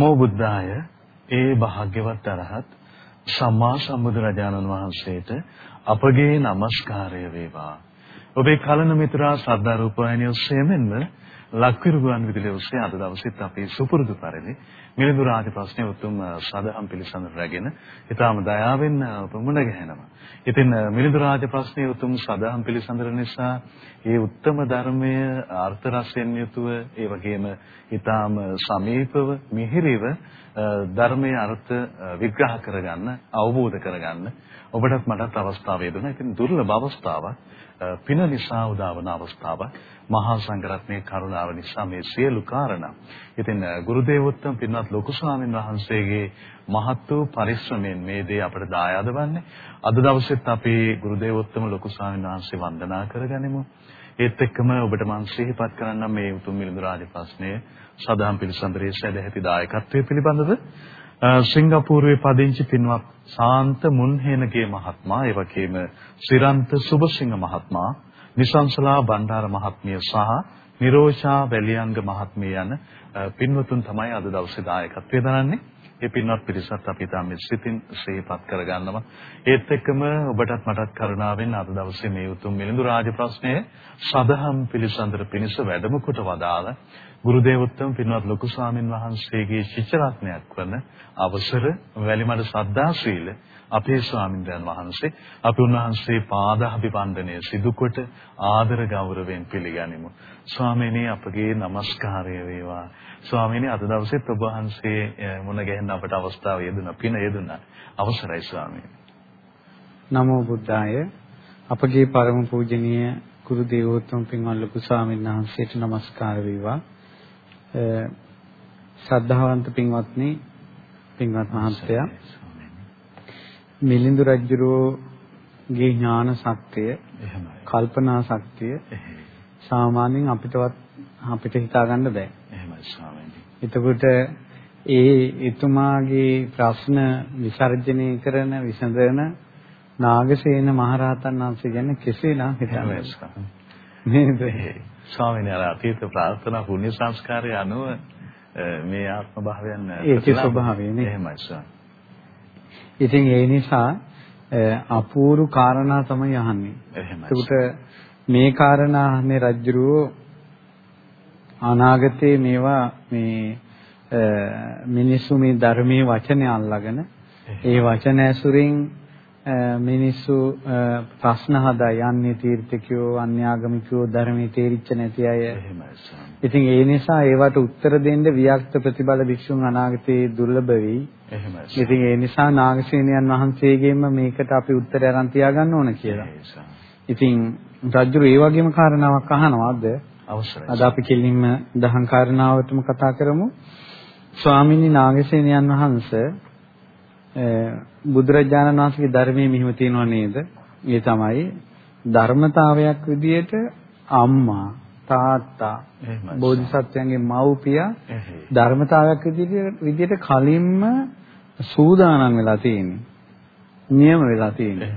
නමෝ බුද්ධාය ඒ භාග්‍යවත් අරහත් සම්මා සම්බුදුරජාණන් වහන්සේට අපගේ নমස්කාරය වේවා. ඔබේ කලන මිත්‍රා ශ්‍රද්ධා රූපවාහිනිය ඔස්සේ මෙන්ම ලක්විරුගුවන් විදුලිය ඔස්සේ අද දවසෙත් අපි සුපුරුදු පරිදි මිලිඳු රාජ ප්‍රශ්නය උතුම් සදහම් පිළිසඳර රැගෙන ඊටාම දයාවෙන් මුණ ගැහෙනවා. ඉතින් මිලිඳු රාජ ප්‍රශ්නය උතුම් සදහම් පිළිසඳර නිසා ඒ උත්තම ධර්මය අර්ථ රසයෙන් යුතුව ඒ වගේම ඊටාම සමීපව මිහිරිව ධර්මයේ අර්ථ විග්‍රහ කරගන්න අවබෝධ කරගන්න ඔබටත් මටත් අවස්ථාව ලැබුණා. ඉතින් දුර්ලභ අවස්ථාවක් පින නිසා උදාවන අවස්ථාවක් මහා සංඝරත්නයේ කරුණාව නිසා මේ සියලු කාරණා. ඉතින් ගුරු දේවෝත්තම පින්වත් ලොකු ස්වාමීන් වහන්සේගේ මහත් වූ පරිශ්‍රමයෙන් මේ දේ අපට දායාද වන්නේ. අද දවසෙත් අපි ගුරු දේවෝත්තම ලොකු ස්වාමීන් වහන්සේ වන්දනා කරගනිමු. ඒත් එක්කම ඔබට මම සිහිපත් කරන්නම් මේ උතුම් මිලිඳු රාජ ප්‍රශ්නය සදාම් පිළිසඳරේ සැදැහැති දායකත්වයේ පිළිබඳව සිංගප්පූරුවේ පදිංචි පින්වත් සාන්ත මුන්හේනගේ මහත්මයා ඒ වගේම සිරන්ත සුබසිංහ මහත්මයා නිසංසලා බණ්ඩාර මහත්මිය සහ නිරෝෂා වැලියංග මහත්මිය යන පින්වතුන් තමයි අද දවසේ දායකත්වයේ දරන්නේ. ඒ පින්වත් පිරිසත් අපි තාම සිතින් ශ්‍රේපත් කරගන්නවා. ඒත් එක්කම ඔබටත් මටත් කරුණාවෙන් අද දවසේ මේ උතුම් මිලිඳු රාජ ප්‍රශ්නය සදහම් පිළිසඳර පිණිස වැඩම කොට වදාළ ගුරු දේවෝත්තම පින්වත් ලොකු ස්වාමින් වහන්සේගේ ශිෂ්‍ය රත්නයක් වන අවසර වැලිමඩ සද්දාශීල අපේ ස්වාමින්දයන් වහන්සේ අපි උන්වහන්සේ පාදාභිවන්දනය සිදුකොට ආදර ගෞරවයෙන් පිළිගනිමු. ස්වාමීනි අපගේ নমස්කාරය වේවා. ස්වාමීනි අද දවසේත් ඔබ වහන්සේ මුණ ගැහෙන්න අපට අවස්ථාව ලැබුණා. පින ලැබුණා. අවසරයි ස්වාමීනි. නමෝ බුද්ධාය. අපගේ පරම පූජනීය ගුරු දේවෝත්තම පින්වත් ලොකු ස්වාමීන් වහන්සේට নমස්කාර වේවා. ශ්‍රද්ධාවන්ත පින්වත්නි පින්වත් මහත්තයා මිලිඳු රජුගේ ඥාන ශක්තිය එහෙමයි. කල්පනා ශක්තිය සාමාන්‍යයෙන් අපිටවත් අපිට හිතා ගන්න බෑ. එහෙමයි ස්වාමීනි එතකොට ඒ එතුමාගේ ප්‍රශ්න විසර්ජනය කරන විසඳන නාගසේන මහරහතන් වහන්සේ ගැන කෙසේනම් හිතන්නේ නේද? ස්වාමීනි අර අතීත ප්‍රාර්ථනා පුණ්‍ය සංස්කාරය අනුව මේ ආත්ම භාවයන් ඒකේ ස්වභාවය නේ. එහෙමයි ස්වාමී. ඉතින් ඒ නිසා අපූර්ව කාරණා තමයි අහන්නේ. එහෙමයි. මේ කාරණා අහන්නේ රජුරෝ අනාගතේ මේවා මේ මිනිස්සු මේ ධර්මයේ වචනය අල්ලාගෙන ඒ වචන ඇසුරින් මිනිස්සු ප්‍රශ්න හදා යන්නේ තීර්ථකයෝ අන්‍යාගමිකයෝ ධර්මයේ තේරිච්ච නැති අය. ඉතින් ඒ නිසා ඒවට උත්තර දෙන්න වික්ත ප්‍රතිබල භික්ෂුන් අනාගතයේ දුර්ලභ වෙයි. ඉතින් ඒ නිසා නාගසේනයන් වහන්සේගෙන්ම මේකට අපි උත්තරය අරන් තියාගන්න ඕන කියලා. ඉතින් රජු ඒ වගේම කාරණාවක් අහනවාද? අවශ්‍යයි. අද අපි කෙලින්ම දහම් කාරණාවටම කතා කරමු. ස්වාමීනි නාගසේනයන් වහන්සේ බුදුරජාණන් වහන්සේගේ ධර්මයේ මෙහිම තියෙනව නේද? ඒ තමයි ධර්මතාවයක් විදියට අම්මා තාත්තා බෝධිසත්වයන්ගේ මව්පියා ධර්මතාවයක් විදියට කලින්ම සූදානම් වෙලා තියෙන්නේ. නියම වෙලා තියෙන්නේ.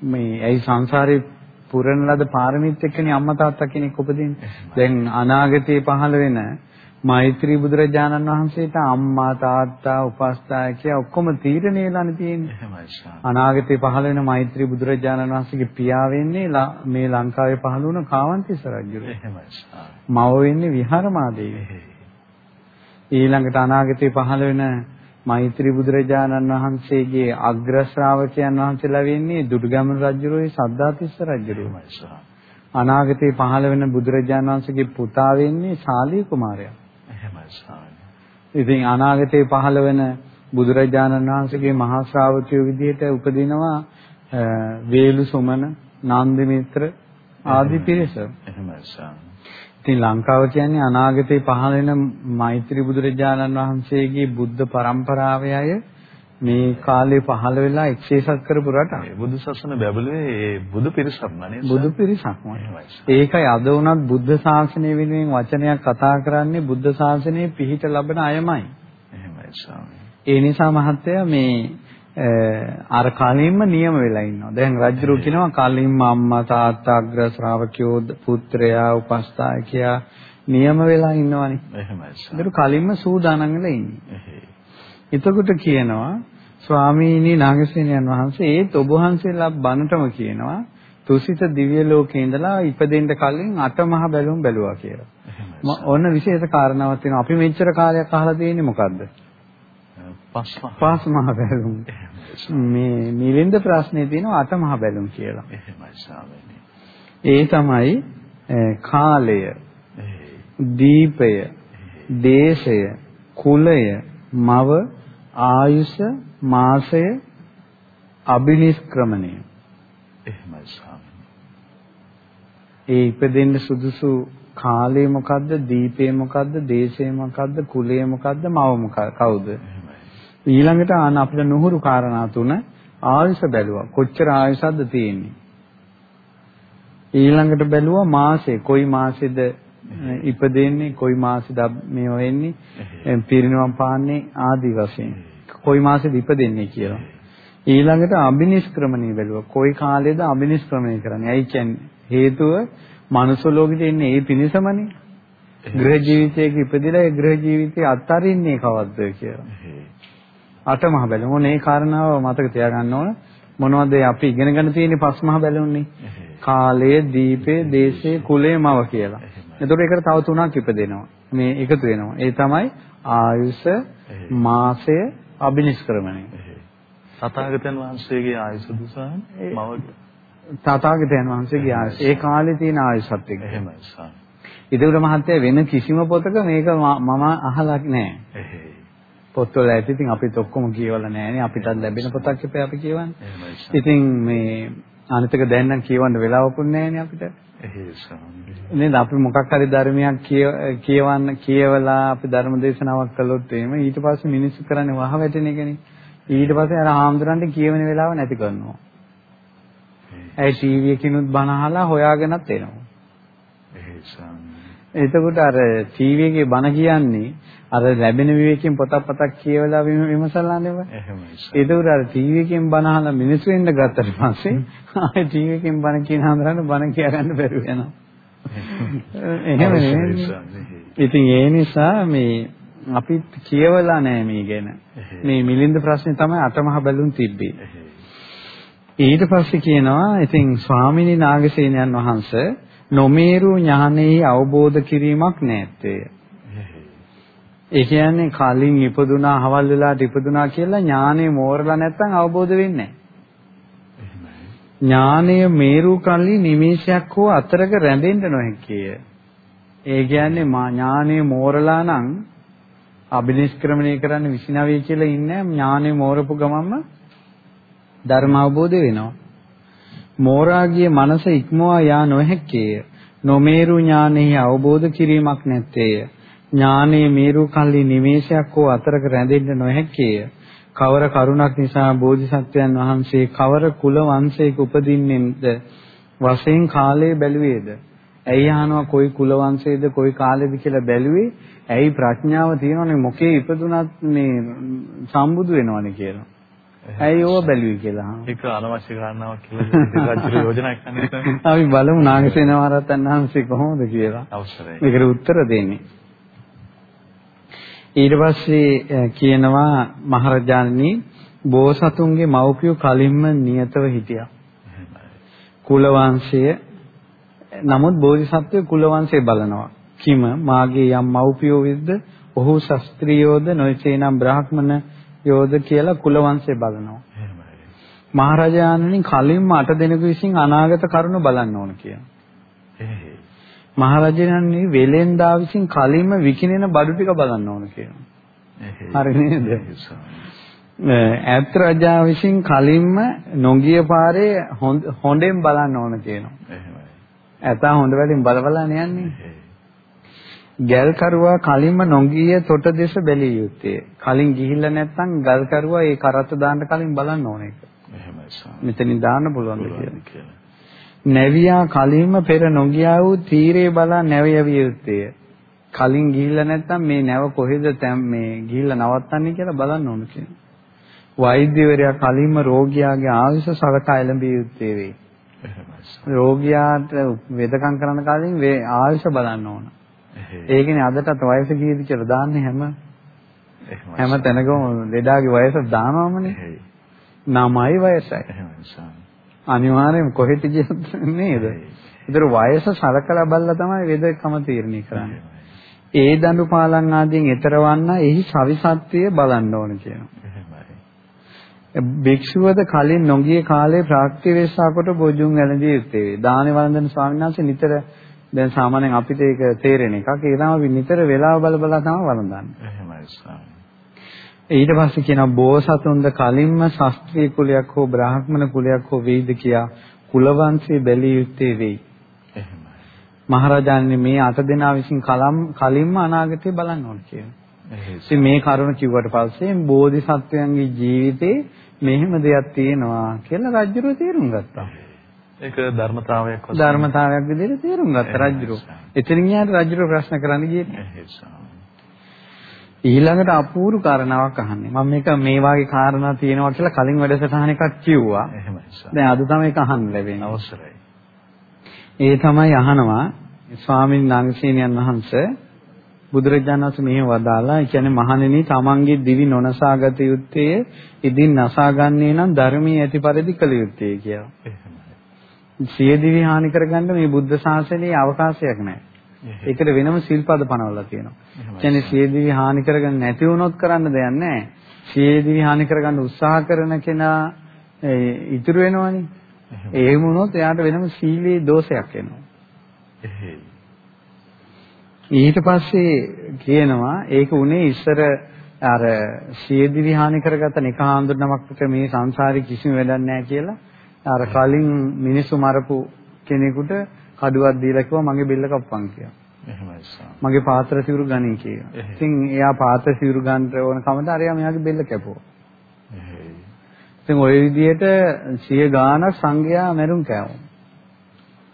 මේ ඇයි සංසාරේ පුරන ලද පාරමිත එක්කනේ අම්මා තාත්තා කෙනෙක් උපදින්නේ. දැන් අනාගතේ පහළ වෙන මෛත්‍රී බුදුරජාණන් වහන්සේට අම්මා තාත්තා උපස්ථායකය ඔක්කොම තීරණය වෙලානේ තියෙන්නේ. එහෙමයි. අනාගතේ පහළ වෙන මෛත්‍රී බුදුරජාණන් වහන්සේගේ පියා වෙන්නේ මේ ලංකාවේ පහළ වුණ කාවන්තිස්ස රජුගේ. එහෙමයි. මව වෙන්නේ විහාරමාදේවි. ඊළඟට අනාගතේ පහළ වෙන මෛත්‍රී බුදුරජාණන් වහන්සේගේ අග්‍ර ශ්‍රාවකයන් වහන්සේලා වෙන්නේ දුටුගැමුණු රජුගේ සද්ධාතිස්ස රජුගේ. අනාගතේ පහළ වෙන බුදුරජාණන් වහන්සේගේ පුතා වෙන්නේ ශාලී කුමාරයා. ඉතින් අනාගතේ පහළ වෙන බුදුරජාණන් වහන්සේගේ මහා ශ්‍රාවකයෝ විදිහට උපදිනවා වේලු සුමන, නන්දි මිත්‍ර ආදී පිරිස. එහෙමයි ස්වාමී. ඉතින් ලංකාව කියන්නේ අනාගතේ පහළ වෙන මෛත්‍රී බුදුරජාණන් වහන්සේගේ බුද්ධ පරම්පරාවේ අය මේ කාලේ පහළ වෙලා එක්සේසත් කරපු රට. බුදු සසුන බැබළුවේ ඒ බුදු පිරිසක්ම නේද? බුදු පිරිසක්ම. ඒකයි අද වුණත් බුද්ධ ශාසනය වෙනුවෙන් වචනයක් කතා කරන්නේ බුද්ධ ශාසනයේ පිහිට ලබන අයමයි. එහෙමයි ස්වාමී. ඒ නිසා මහත්තයා මේ අර කලින්ම නියම වෙලා ඉන්නවා. දැන් රජුරු කියනවා කලින්ම අම්මා තාත්තා අග්‍ර ශ්‍රාවකයෝ පුත්‍රයා උපස්ථායකයා නියම වෙලා ඉන්නවනේ. එහෙමයි. ඒක කලින්ම සූදානම් වෙලා ඉන්නේ. එතකොට කියනවා ස්වාමීනි නාගසේනයන් වහන්සේ ඒත් ඔබ වහන්සේලා බණටම කියනවා තුසිත දිව්‍ය ලෝකේ ඉඳලා ඉපදෙන්න කලින් අටමහ බැලුම් බැලුවා කියලා. ඔන්න විශේෂ කාරණාවක් තියෙනවා. අපි මෙච්චර කාලයක් අහලා තියෙන්නේ මොකද්ද? පස් මහ බැලුම්. මේ මිලින්ද ප්‍රශ්නේ තියෙනවා අටමහ බැලුම් කියලා. ඒ තමයි කාලය, දීපය, දේශය, කුලය, මව, ආයුෂ, මාසය, අබිනිෂ්ක්‍රමණය. එහෙමයි ස්වාමීනි. ඒ ඉපදෙන්න සුදුසු කාලය මොකද්ද? දීපේ මොකද්ද? දේශේ මොකද්ද? කුලය මොකද්ද? මව? කවුද? ඊළඟට ආන අපිට නුහුරු කාරණා තුන ආයුෂ බැලුවා. කොච්චර ආයුෂක්ද තියෙන්නේ? ඊළඟට බැලුවා මාසේ. කොයි මාසෙද ඉපදෙන්නේ? කොයි මාසෙද මේව වෙන්නේ? පිරිනවම් පාන්නේ ආදි වශයෙන්. කොයි මාසෙද ඉපදෙන්නේ කියලා. ඊළඟට අබිනිෂ්ක්‍රමණය බැලුවා. කොයි කාලෙද අබිනිෂ්ක්‍රමණය කරන්නේ? ඇයි කියන්නේ? හේතුව මනුස්ස ලෝකෙට එන්නේ ඒ පිණිසමනේ. ගෘහ ජීවිතයක ඉපදිලා ඒ ගෘහ ජීවිතය අත්හරින්නේ කවද්ද කියලා. අටමහ බැලුම්. ඕනේ ඒ කාරණාව මතක තියාගන්න ඕන. මොනවද අපි ඉගෙන ගන්න තියෙන්නේ පස්මහ බැලුම්නේ. කාලය, දීපේ, දේශේ, කුලය, මව කියලා. එතකොට ඒකට තව තුනක් ඉපදෙනවා. මේ එකතු වෙනවා. ඒ තමයි ආයුෂ, මාසය, අබිනිෂ්ක්‍රමණය. තථාගතයන් වහන්සේගේ ආයුෂ දුසාන මව තථාගතයන් වහන්සේගේ ආයුෂ ඒ කාලේ තියෙන ආයුෂත් එක්ක. එහෙමයි සාම. ඉදිරියට මහත්තයා වෙන කිසිම පොතක මේක මම අහලා නැහැ. පොත්වල ඇති ඉතින් අපිත් ඔක්කොම කියවලා නැහැනේ අපිටත් ලැබෙන පොතක් එපේ අපි කියවන්නේ. ඉතින් මේ අනිතක දැන් නම් කියවන්න වෙලාවකුත් නැහැනේ අපිට. නේද අපි මොකක් හරි ධර්මයක් කියවන්න කියවලා අපි ධර්ම දේශනාවක් කළොත් එහෙම ඊට පස්සේ මිනිස්සු කරන්නේ වහ වැටෙන එකනේ. ඊට පස්සේ අර හාමුදුරන්ට කියවෙන වෙලාව නැති කරනවා. ඒ ටීවී එකකිනුත් බණ අහලා හොයාගෙනත් එනවා. එතකොට අර ටීවී එකේ බණ කියන්නේ අර ලැබෙන විවේකයෙන් පොතක් පතක් කියවලා විමසලා නෙව. එහෙමයි. එතකොට අර ටීවී එකෙන් බණ අහලා මිනිස්සු වෙන්න ගත්තට පස්සේ ආයේ ටීවී එකෙන් බණ කියන හඳුනන බණ කියා ගන්න බැරුව යනවා. එහෙම නෙවෙයි. ඉතින් ඒ නිසා මේ අපි කියවලා නැහැ මේ ගැන. මේ මිලින්ද ප්‍රශ්නේ තමයි අටමහ බැලුම් තිබ්බේ. ඊට පස්සේ කියනවා ඉතින් ස්වාමිනී නාගසේනයන් වහන්සේ නොමේරු ඥානෙහි අවබෝධ කිරීමක් නැත්තේ. ඒ කියන්නේ කලින් ඉපදුනා, හවල් වෙලාට ඉපදුනා කියලා ඥානෙ මෝරලා නැත්තම් අවබෝධ වෙන්නේ නැහැ. ඥානය මේරු කල්ලි නිමේෂයක් හෝ අතරක රැඳෙන්න නොහැකිය. ඒ කියන්නේ මා ඥානය මෝරලා නම් අභිනිෂ්ක්‍රමණය කරන්න 29 කියලා ඉන්නේ ඥානය මෝරපු ගමන්ම ධර්ම අවබෝධ වෙනවා. මෝරාගිය මනස ඉක්මවා යා නොහැක්කේය. නොමේරු ඥානෙහි අවබෝධ කිරීමක් නැත්තේය. ඥානයේ මේරු කල්ලි නිමේෂයක් හෝ අතරක රැඳෙන්න නොහැක්කේය. කවර කරුණක් නිසා බෝධිසත්වයන් වහන්සේ කවර කුල වංශයක උපදින්නේද වශයෙන් කාලය බැලුවේද? ඇයි අහනවා කොයි කුල වංශයේද කොයි කාලෙද කියලා බැලුවේ? ඇයි ප්‍රඥාව තියෙනවනේ මොකේ ඉපදුනත් මේ සම්බුදු වෙනවනේ කියලා. ඇයි ඕව බැලුවේ කියලා අහනවා. ඒක අනවශ්‍ය කාරණාවක් කියලා රජු යෝජනා කරන්නේ. අපි බලමු නාගසේන මහරහතන් වහන්සේ කොහොමද කියලා. අවශ්‍යයි. මේකට උත්තර දෙන්නේ. ඊට පස්සේ කියනවා මහරජාණනි බෝසතුන්ගේ මව්පියෝ කලින්ම නියතව හිටියා. කුල වංශය නමුත් බෝධිසත්වය කුල වංශය බලනවා. කිම මාගේ යම් මව්පියෝ විද්ද ඔහු ශාස්ත්‍රීයෝද නොයසේනම් බ්‍රාහ්මණ යෝද කියලා කුල වංශය බලනවා. මහරජාණනි කලින්ම අට දෙනෙකු විසින් අනාගත කරුණ බලන්න ඕන කියනවා. මහරජාණන්ගේ වෙලෙන්දා විසින් කලින්ම විකිනෙන බඩු ටික බලන්න ඕන කියනවා. හරි නේද? ඈත් රජා විසින් කලින්ම නොගිය පාරේ හොඬෙන් බලන්න ඕන කියනවා. එහෙමයි. ඇතා හොඬ වලින් බල බලා යන්නේ. ගල් කරුවා කලින්ම නොගිය තොට දෙස බැලිය යුත්තේ. කලින් ගිහිල්ලා නැත්නම් ගල් කරුවා ඒ කරත්ත දාන්න කලින් බලන්න ඕන එක. එහෙමයි. මෙතනින් දාන්න පුළුවන්ද කියලා. නැවියා කලින්ම පෙර නොගියා වූ තීරේ බලා නැව යවිය යුත්තේ. කලින් ගිහිල්ලා නැත්නම් මේ නැව කොහෙද මේ ගිහිල්ලා නවත්තන්නේ කියලා බලන්න ඕන කියනවා. වෛද්‍යවරයා කලින්ම රෝගියාගේ ආයුෂ සලකා එළඹිය යුත්තේ වේ. රෝගියාට වෙදකම් කරන කලින් ආයුෂ බලන්න ඕන. ඒකනේ අදටත් වයස කීයද කියලා දාන්නේ හැම හැම තැනකම ලෙඩාගේ වයස දානවමනේ. නමයි වයසයි. අනිවාර්යයෙන් කොහෙට ගියත් නේද? ඒතර වයස සලකලා බලලා තමයි වේදකම තීරණය කරන්නේ. ඒ දඬු පාලන් ආදීන් ඊතරවන්න එහි සවිසත්වය බලන්න ඕන කියනවා. භික්ෂුවද කලින් නොගිය කාලේ ප්‍රාක්තිවේශා කොට බොජුන් වැළඳිය යුත්තේ. දානේ වළඳන ස්වාමීන් වහන්සේ නිතර දැන් සාමාන්‍යයෙන් අපිට ඒක තේරෙන එකක්. ඒ තමයි නිතර වෙලාව බල බල තමයි වළඳන්නේ. එහෙමයි ස්වාමී. ඊට පස්සේ කියනවා බෝසතුන්ද කලින්ම ශාස්ත්‍රීය කුලයක් හෝ බ්‍රාහ්මණ කුලයක් හෝ වෙයිද කියා කුලවංශය බැලිය යුත්තේ වෙයි. එහෙමයි. මහරජාණන් මේ අට දෙනා විසින් කලම් කලින්ම අනාගතය බලන්න ඕන. ඉතින් මේ කරුණ කිව්වට පස්සේ බෝධිසත්වයන්ගේ ජීවිතේ මෙහෙම දෙයක් තියෙනවා කියලා රජුරෝ තේරුම් ගත්තා. ඒක ධර්මතාවයක් වශයෙන් ධර්මතාවයක් විදිහට තේරුම් ගත්තා රජුරෝ. එතනින් යාට රජුරෝ ප්‍රශ්න කරන්න ගියේ. ඊළඟට අපූර්ව කාරණාවක් අහන්නේ. මම මේක මේ වාගේ කාරණා තියෙනවා කියලා කලින් වැඩසටහන එකක් කිව්වා. එහෙමයි. දැන් අද තමයි ඒක අහන්න ලැබෙන්නේ. අවසරයි. ඒ තමයි අහනවා ස්වාමීන් වහන්සේනියන් වහන්සේ බුදුරජාණන් වහන්සේ මෙහෙම වදාලා, කියන්නේ මහණෙනි තමන්ගේ දිවි නොනසාගත යුත්තේ ඉදින් නසාගන්නේ නම් ධර්මයේ ඇති පරිදි කළ යුත්තේ කියලා. එහෙමයි. සිය දිවි හානි කරගන්න මේ බුද්ධ ශාසනයේ අවකාශයක් නැහැ. ඒකට වෙනම සිල්පද පනවලා තියෙනවා. කියන්නේ සියදිවි හානි කරගන්න නැති වුණොත් කරන්න දෙයක් නැහැ. සියදිවි හානි කරගන්න උත්සාහ කරන කෙනා ඉතුරු වෙනවනේ. එහෙම වුණොත් එයාට වෙනම සීලේ දෝෂයක් එනවා. ඊට පස්සේ කියනවා ඒක උනේ ඉස්සර අර සියදිවි හානි කරගත්ත නිකහාඳුනමකට මේ සංසාරේ කිසිම වැඩක් නැහැ කියලා අර කලින් මිනිස්සු මරපු කෙනෙකුට කඩුවක් දීලා කිව්වා මගේ බෙල්ල කප්පන් කියලා. මගේ පාත්‍ර සිවුරු ගනී කියලා. ඉතින් එයා පාත්‍ර සිවුරු ගන්න ඕන කමද අරයා මෙයාගේ බෙල්ල කැපුවා. ඉතින් ওই විදිහට සිය ගානක් සංඝයා මරුන් කෑවෝ.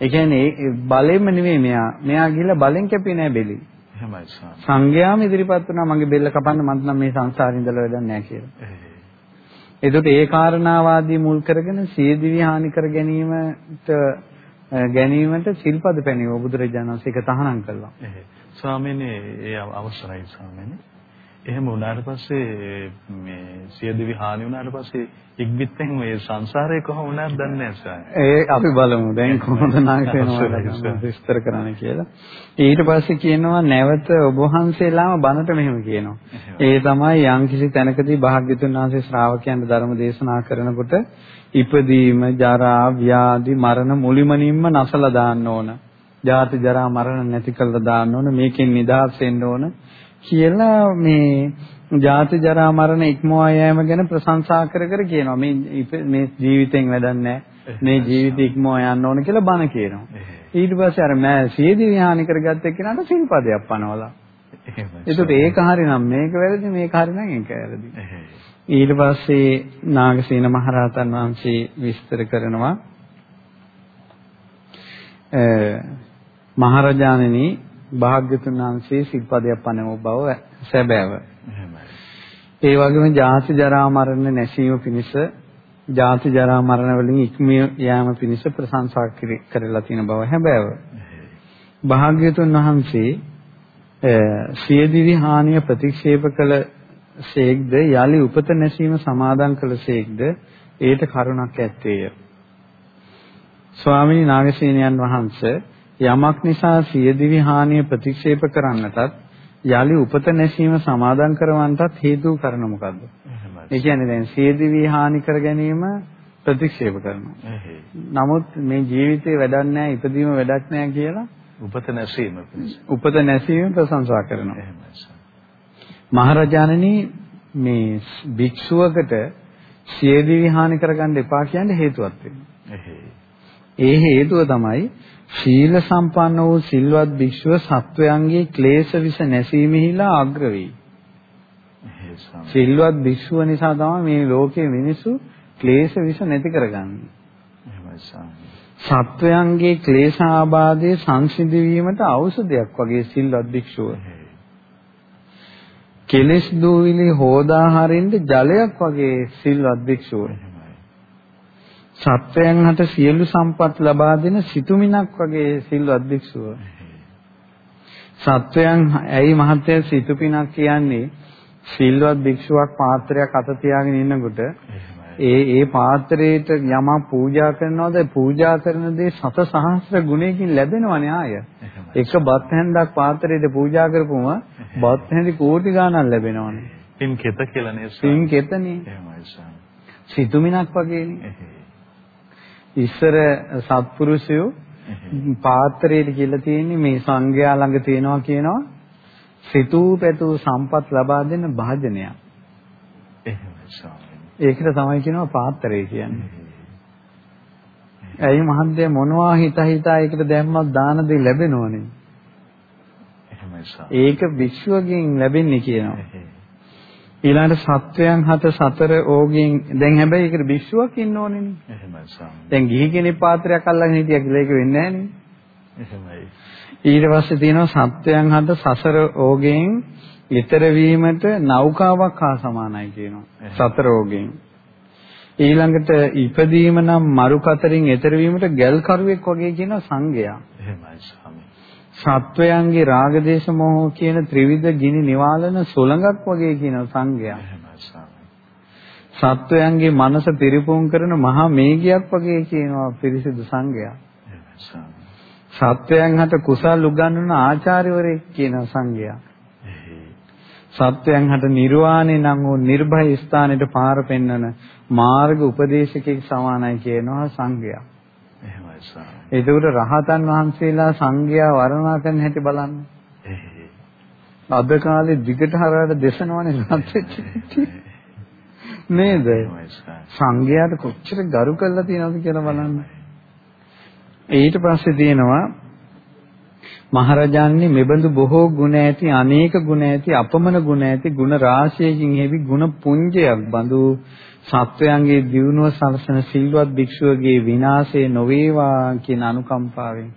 ඒ කියන්නේ බලෙන්ම නෙමෙයි මෙයා. මෙයා ගිහිල්ලා බලෙන් කැපේ නෑ බෙලි. එහෙමයි සංඝයාම ඉදිරිපත් වුණා මගේ බෙල්ල කපන්න මන්ට නම් මේ සංසාරේ ඉඳලා වැඩක් නෑ කියලා. එතකොට ඒ කාරණාවාදී මුල් කරගෙන සිය දිවි හානි කර ගැනීමට ගැනීමට සිල්පද පැනියව බුදුරජාණන් වහන්සේ ඒක තහනම් කළා. ස්වාමීනි ඒ අවසරයි ස්වාමීනි. එහෙම වුණාට පස්සේ මේ සියදිවි හානි වුණාට පස්සේ ඉක්බිත්තෙන් මේ සංසාරේ කොහොම වුණාද දන්නේ නැහැ. ඒ අපි බලමු දැන් කොහොමද නායකයන්ව විස්තර කරන්න කියලා. ඊට පස්සේ කියනවා නැවත ඔබ වහන්සේලාම බණට මෙහෙම කියනවා. ඒ තමයි යම්කිසි තැනකදී භාග්‍යතුන් වහන්සේ ශ්‍රාවකයන්ට ධර්ම දේශනා කරනකොට ඉපදීම, ජරා, ව්‍යාධි, මරණ මුලිමනින්ම නැසලා දාන්න ඕන. ජාති ජරා මරණ නැති කළා දාන්න ඕන. මේකෙන් නිදහස් වෙන්න ඕන කියලා මේ ජාති ජරා මරණ ඉක්මවා යෑම ගැන ප්‍රශංසා කර කර කියනවා. මේ මේ ජීවිතෙන් වැඩක්. මේ ජීවිතය ඉක්මවා යන්න ඕන කියලා බණ කියනවා. ඊට පස්සේ අර මෑ සියදි විහානි කරගත්ත එක්කනට සිල්පදයක් පනවලා. ඒකට ඒක හරිනම් මේක වැරදි මේක හරිනම් ඒක වැරදි. ඊට පස්සේ නාගසේන මහරහතන් වහන්සේ විස්තර කරනවා මහරජාණෙනි භාග්‍යතුන් වහන්සේ සිල්පදයක් පනව බව සැබෑව. ඒ වගේම ජාති ජරා මරණ නැසීම පිණිස ජාති ජරා මරණ වලින් ඉක්මිය යාම පිණිස ප්‍රශංසා කරලා තියෙන බව හැබෑව. භාග්‍යතුන් වහන්සේ සියදිවි හානිය ප්‍රතික්ෂේප කළ සේක්ද යලි උපත නැසීම සමාදන් කළ සේක්ද ඒට කරුණක් ඇත්තේය. ස්වාමීන් නාගසේනයන් වහන්සේ යමක් නිසා සියදිවි හානිය ප්‍රතික්ෂේප කරන්නටත් යලි උපත නැසීම සමාදන් කරවන්නටත් හේතු කරන මොකද්ද? ඒ කියන්නේ දැන් සියදිවි හානි කර ගැනීම ප්‍රතික්ෂේප කරනවා. නමුත් මේ ජීවිතේ වැඩක් නැහැ, ඉපදීම වැඩක් නැහැ කියලා උපත නැසීම උපත නැසීම ප්‍රශංසා කරනවා. මහරජාණනි මේ භික්ෂුවකට සියදිවි හානි කරගන්න එපා කියන්නේ හේතුවක්. ඒ හේතුව තමයි ශීල සම්පන්න වූ සිල්වත් භික්ෂුව සත්වයන්ගේ ක්ලේශ විස නැසීමෙහිලා අග්‍ර වෙයි. සිල්වත් භික්ෂුව නිසා තමයි මේ ලෝකයේ මිනිස්සු ක්ලේශ විස නැති කරගන්නේ. සත්වයන්ගේ ක්ලේශ ආබාධයේ සංසිඳ වීමට ඖෂධයක් වගේ සිල්වත් භික්ෂුව. කෙලෙස් දූවිලි හෝදා හරින්න ජලයක් වගේ සිල්වත් භික්ෂුව. සත්වයන් හට සියලු සම්පත් ලබා දෙන සිතුමිණක් වගේ සිල්වත් භික්ෂුව. සත්වයන් ඇයි මහත්ය සිතුපිනක් කියන්නේ සිල්වත් භික්ෂුවක් පාත්‍රයක් අත තියාගෙන ඉන්නකොට ඒ ඒ පාත්‍රයට යමක් පූජා කරනවද පූජා කරන දේ සත සහස්‍ර ගුණයකින් ලැබෙනවනේ ආය. එක බත් හැන්දක් පාත්‍රයට පූජා කරපුවම බත් හැන්දි කෝටි ගාණක් ලැබෙනවනේ. පින් කෙත කියලා නේද? පින් කෙතනේ. එහෙමයි සාම. සිතුමිනක් වගේනේ. ඉස්සර සත්පුරුෂයෝ පාත්‍රයට කියලා තියෙන්නේ මේ සංඝයා ළඟ තියෙනවා කියනවා සිතූ පැතූ සම්පත් ලබා දෙන භාජනයක්. ඒකට තමයි කියනවා පාත්‍රය කියන්නේ. ඇයි මහන්දේ මොනවා හිත හිතා ඒකට දැම්මත් දාන දෙය ලැබෙනවනේ. ඒක භික්ෂුවගෙන් ලැබෙන්නේ කියනවා. ඊළඟට සත්වයන් හත සතර ඕගෙන් දැන් හැබැයි ඒකට භික්ෂුවක් ඉන්න ඕනේනේ. එහෙමයි ස්වාමීනි. දැන් ගිහි කෙනෙක් පාත්‍රයක් අල්ලගෙන හිටියා කියලා ඒක වෙන්නේ නැහනේ. එහෙමයි. ඊට පස්සේ තියෙනවා සත්වයන් හත සසර ඕගෙන් ඊතර වීමට නෞකාවක් හා සමානයි කියනවා. සතර ඕගෙන්. ඊළඟට ඉපදීම නම් මරු කතරින් ඊතර වීමට ගල් කරුවෙක් වගේ කියන සංගයා. එහෙමයි ස්වාමී. සත්වයන්ගේ රාගදේශ මොහ කියන ත්‍රිවිධ ගිනි නිවාලන සොළඟක් වගේ කියන සංගයා. සත්වයන්ගේ මනස පිරිපුන් කරන මහා මේඝයක් වගේ කියනවා පිරිසිදු සංගයා. සත්වයන් හට කුසල් උගන්වන ආචාර්යවරයෙක් කියන සංඝයා. සත්වයන් හට නිර්වාණය නම් වූ නිර්භය ස්ථානෙට පාර පෙන්වන මාර්ග උපදේශකෙක් සමානයි කියනවා සංඝයා. එහෙමයි ස්වාමී. ඒකට රහතන් වහන්සේලා සංඝයා වර්ණනා කරන හැටි බලන්න. අද කාලේ දිගට හරහට දේශනවනේ නැත්නම් නේද? සංඝයාට කොච්චර ගරු කරලා තියෙනවද කියලා බලන්න. ඊට පස්සේ තියෙනවා මහරජාණනි මෙබඳු බොහෝ ගුණ ඇති අනේක ගුණ ඇති අපමණ ගුණ ඇති ගුණ රාශියකින් හේවි ගුණ පුඤ්ජයක් බඳු සත්වයන්ගේ දියුණුව සලසන සිල්වත් භික්ෂුවගේ විනාශය නොවේවා කියන අනුකම්පාවෙන්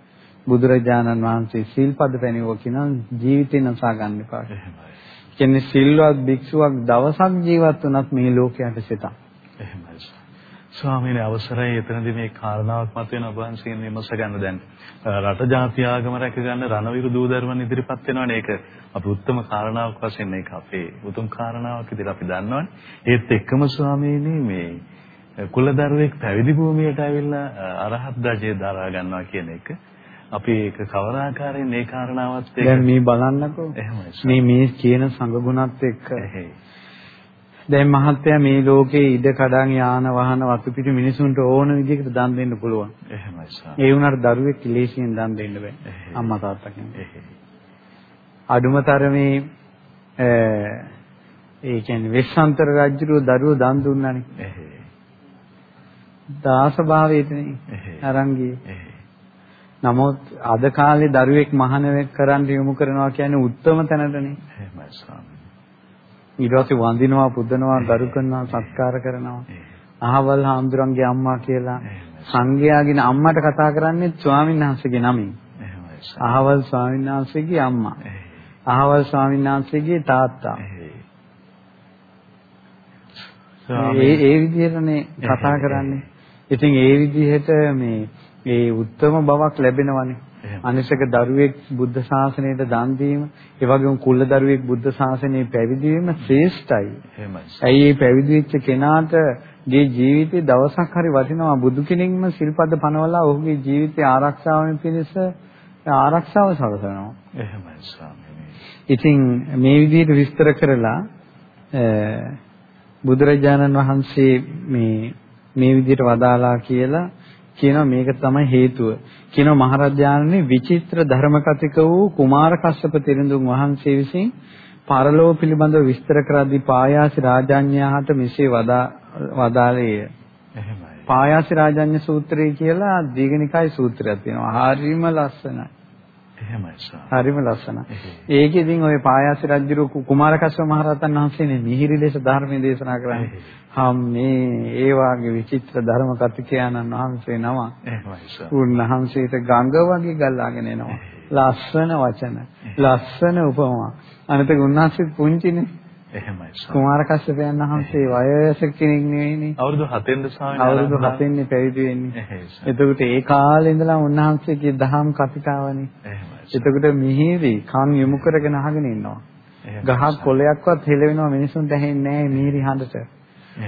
බුදුරජාණන් වහන්සේ සිල්පද පැනෙවුවා කියන ජීවිතේ නසා ගන්න එපා. කියන්නේ සිල්වත් භික්ෂුවක් දවසක් ජීවත් වුණත් මේ ලෝකයට සිතක්. එහෙමයි. ස්වාමීන් අවසරයි. එතනදී මේ කාරණාවක් මතුවෙන ඔබ වහන්සේගෙන් විමස ගන්න දැන් රට ජාති ආගම රැක ගන්න රණවිරු දූදරුවන් ඉදිරිපත් වෙනවනේ ඒක. අපි උත්තරම කාරණාවක් වශයෙන් මේක අපේ උතුම් කාරණාවක් විදිහට අපි දන්නවනේ. ඒත් එක්කම ස්වාමීනි මේ කුලදරුවෙක් පැවිදි භූමියට ඇවිල්ලා අරහත් ධජය දරා ගන්නවා කියන එක. අපි ඒක කවර ආකාරයෙන් මේ කාරණාවත් එක්ක දැන් මේ බලන්නකෝ. මේ මේ කියන සංගුණත් එක්ක දැන් මහත්තයා මේ ලෝකේ ඉඩ කඩන් යාන වාහන වතු පිටි මිනිසුන්ට ඕන විදිහකට දන් දෙන්න පුළුවන්. එහෙමයි සර්. ඒ වුණාට දරුවෙක් කිලේශයෙන් දන් දෙන්න බෑ. අම්මා තාත්තා කියන්නේ. අඩුමතරමේ ඒ කියන්නේ වෙස්සන්තර රජුගේ දරුවෝ දන් දුන්නානේ. දාස භාවයේදී අරංගී. නමුත් අද කාලේ දරුවෙක් මහානවෙක් කරන්න යොමු කරනවා කියන්නේ උත්තරම තැනටනේ. එහෙමයි ස්වාමී. ඊට පස්සේ වඳිනවා පුදනවා ගරු කරනවා සත්කාර කරනවා. අහවල් හාමුදුරන්ගේ අම්මා කියලා සංඝයාගෙන අම්මට කතා කරන්නේ ස්වාමීන් වහන්සේගේ නමින්. අහවල් ස්වාමීන් වහන්සේගේ අම්මා. අහවල් ස්වාමීන් වහන්සේගේ තාත්තා. ඒ ඒ විදිහටනේ කතා කරන්නේ. ඉතින් ඒ විදිහට මේ ඒ උත්තරම බවක් ලැබෙනවනේ අනිසක දරුවෙක් බුද්ධ ශාසනයට දන් දීම, ඒ වගේම කුල දරුවෙක් බුද්ධ ශාසනයේ පැවිදි වීම ශ්‍රේෂ්ඨයි. එහෙමයි. ඇයි මේ පැවිදි වෙච්ච කෙනාට ගේ ජීවිතේ දවසක් හරි වටිනවා බුදු කෙනෙක්ම සිල්පද පනවලා ඔහුගේ ජීවිතය ආරක්ෂා වෙන පිණිස ආරක්ෂාව සලසනවා. එහෙමයි ස්වාමීනි. ඉතින් මේ විදිහට විස්තර කරලා බුදුරජාණන් වහන්සේ මේ මේ විදිහට වදාලා කියලා කියනවා මේක තමයි හේතුව. කියනවා මහරජාණනි විචිත්‍ර ධර්ම කතික වූ කුමාර කස්සප තෙරඳුන් වහන්සේ විසින් පරලෝව පිළිබඳව විස්තර කරද්දී පායාසි රාජාඤ්ඤයාට මෙසේ වදා වදාළේය. එහෙමයි. පායාසි රාජාඤ්ඤ සූත්‍රය කියලා දීඝනිකාය සූත්‍රයක් තියෙනවා. හරිම ලස්සනයි. එහෙමයි. හරිම ලස්සනයි. ඒකෙ ඉතින් ওই පායාසි රජු කුමාර කස්සප මහරහතන් වහන්සේනේ මිහිරි ලෙස ධර්මයේ දේශනා කරන්නේ. හම් මේ ඒ වාගේ විචිත්‍ර ධර්ම කතිකයන්න් වහන්සේ නම උන්වහන්සේට ගඟ වගේ ගලාගෙන එනවා ලස්සන වචන ලස්සන උපමා අනිත් උන්වහන්සේ පුංචිනේ එහෙමයි. කුමාර කස්සපයන් වහන්සේ වයසක කෙනෙක් නෙවෙයිනේ. අවුරුදු 7න්ද ස්වාමීන් අවුරුදු 7න්නේ පැවිදි වෙන්නේ. එතකොට ඒ කාලේ ඉඳලා උන්වහන්සේගේ දහම් කතිකාවනේ. එහෙමයි. එතකොට මිහිරි කන් යොමු කරගෙන අහගෙන ඉන්නවා. ගහක් කොළයක්වත් හෙලවෙනවා මිනිසුන්ට ඇහෙන්නේ නැහැ මිහිරි හඬට.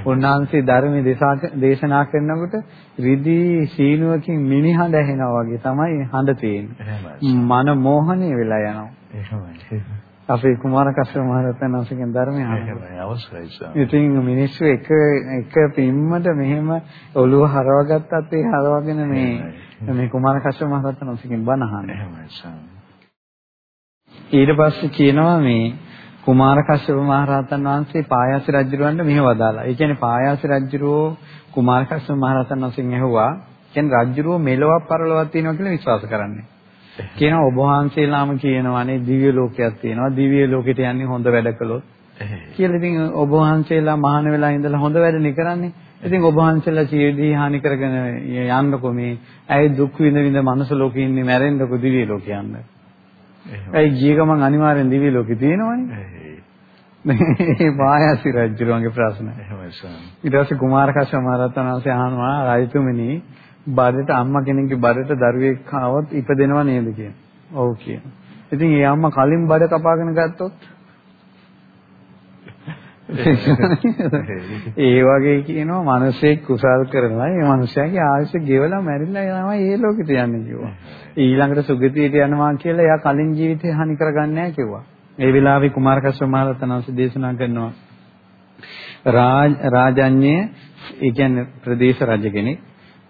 උන්වහන්සේ ධර්මයේ දේශනා කරනකොට රිදී සීනුවකින් මිනිහඬ ඇහෙනවා වගේ තමයි හඬ තියෙන්නේ. මන මෝහණය වෙලා යනවා. අපේ කුමාර කස්සප මහ රහතන් වහන්සේගෙන් ධර්මය අහනවා. ඉතින් මිනිස්සු එක එක පිම්මට මෙහෙම ඔළුව හරවගත්තත් ඒ හරවගෙන මේ මේ කුමාර කස්සප මහ රහතන් වහන්සේගෙන් බණ සර්. ඊට පස්සේ කියනවා මේ කුමාර කස්සප මහ රහතන් වහන්සේ පායාසි රජුරවන්ට මෙහෙ වදාලා. ඒ කියන්නේ පායාසි රජුරෝ කුමාර කස්සප මහ රහතන් වහන්සේගෙන් ඇහුවා. කියන්නේ රජුරෝ මෙලොවක් පරලොවක් තියෙනවා කියලා විශ්වාස කරන්නේ. කියනවා ඔබ වහන්සේලාම කියනවානේ දිව්‍ය ලෝකයක් තියෙනවා. දිව්‍ය ලෝකෙට යන්නේ හොඳ වැඩ කළොත්. කියලා ඉතින් ඔබ වහන්සේලා මහාන වෙලා ඉඳලා හොඳ වැඩනේ කරන්නේ. ඉතින් ඔබ වහන්සේලා ජීවිතය හානි කරගෙන යන්නකො මේ ඇයි දුක් විඳ විඳ මනුස්ස ලෝකේ ඉන්නේ මැරෙන්නකො දිව්‍ය ලෝකේ යන්න. ඇයි ගිය ගමන් අනිවාර්යෙන් දිව්‍ය ලෝකේ තියෙනවනේ. මේ පායාසි රජුගේ ප්‍රශ්න. එහෙමයි සම්. ඊට පස්සේ කුමාර කශ්‍යප මහ රහතන් වහන්සේ අහනවා රජතුමනි බඩට අම්මා කෙනෙක්ගේ බඩට දරුවෙක් ආවොත් ඉපදෙනව නේද කියන. ඔව් කියන. ඉතින් ඒ අම්මා කලින් බඩ කපාගෙන ගත්තොත් ඒ වගේ කියනවා මිනිසෙක් කුසල් කරනවා ඒ මිනිසයාගේ ආයුෂ ගෙවලා මැරිලා යනවා ඒ ලෝකෙට යන්නේ කිව්වා. ඊළඟට සුගතියට යනවා කියලා එයා කලින් ජීවිතේ හානි කරගන්නේ නැහැ කිව්වා. ඒ වෙලාවේ කුමාර කස්සප මහ රහතන් වහන්සේ දේශනා කරනවා රාජ රාජඤ්ඤේ ඒ කියන්නේ ප්‍රදේශ රජ කෙනෙක්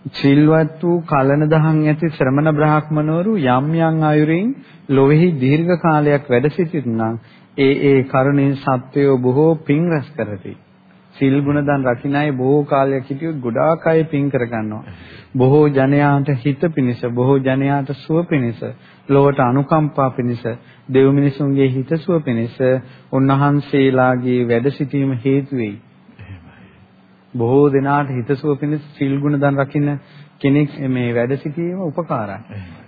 සිල්වත් වූ කලන දහම් ඇති ශ්‍රමණ බ්‍රාහ්මණවරු යම් යම් අයුරින් ලොවේහි දීර්ඝ කාලයක් වැඩ සිටින්නම් ඒ ඒ කරුණින් සත්වයෝ බොහෝ පින් රැස් කරති. සිල් ගුණ දන් රකින්න අය බොහෝ කාලයක් හිටියොත් ගොඩාක් අය පින් කර ගන්නවා. බොහෝ ජනයාට හිත පිනිස, බොහෝ ජනයාට සුව පිනිස, ලොවට අනුකම්පා පිනිස, දෙව් මිනිසුන්ගේ හිත සුව පිනිස උන්වහන්සේලාගේ වැඩ සිටීම හේතු වෙයි. බොහෝ දෙනාට හිතසුව පිණිස සිල් ගුණ දන් රකින්න කෙනෙක් මේ වැඩ සිටීම උපකාරයි.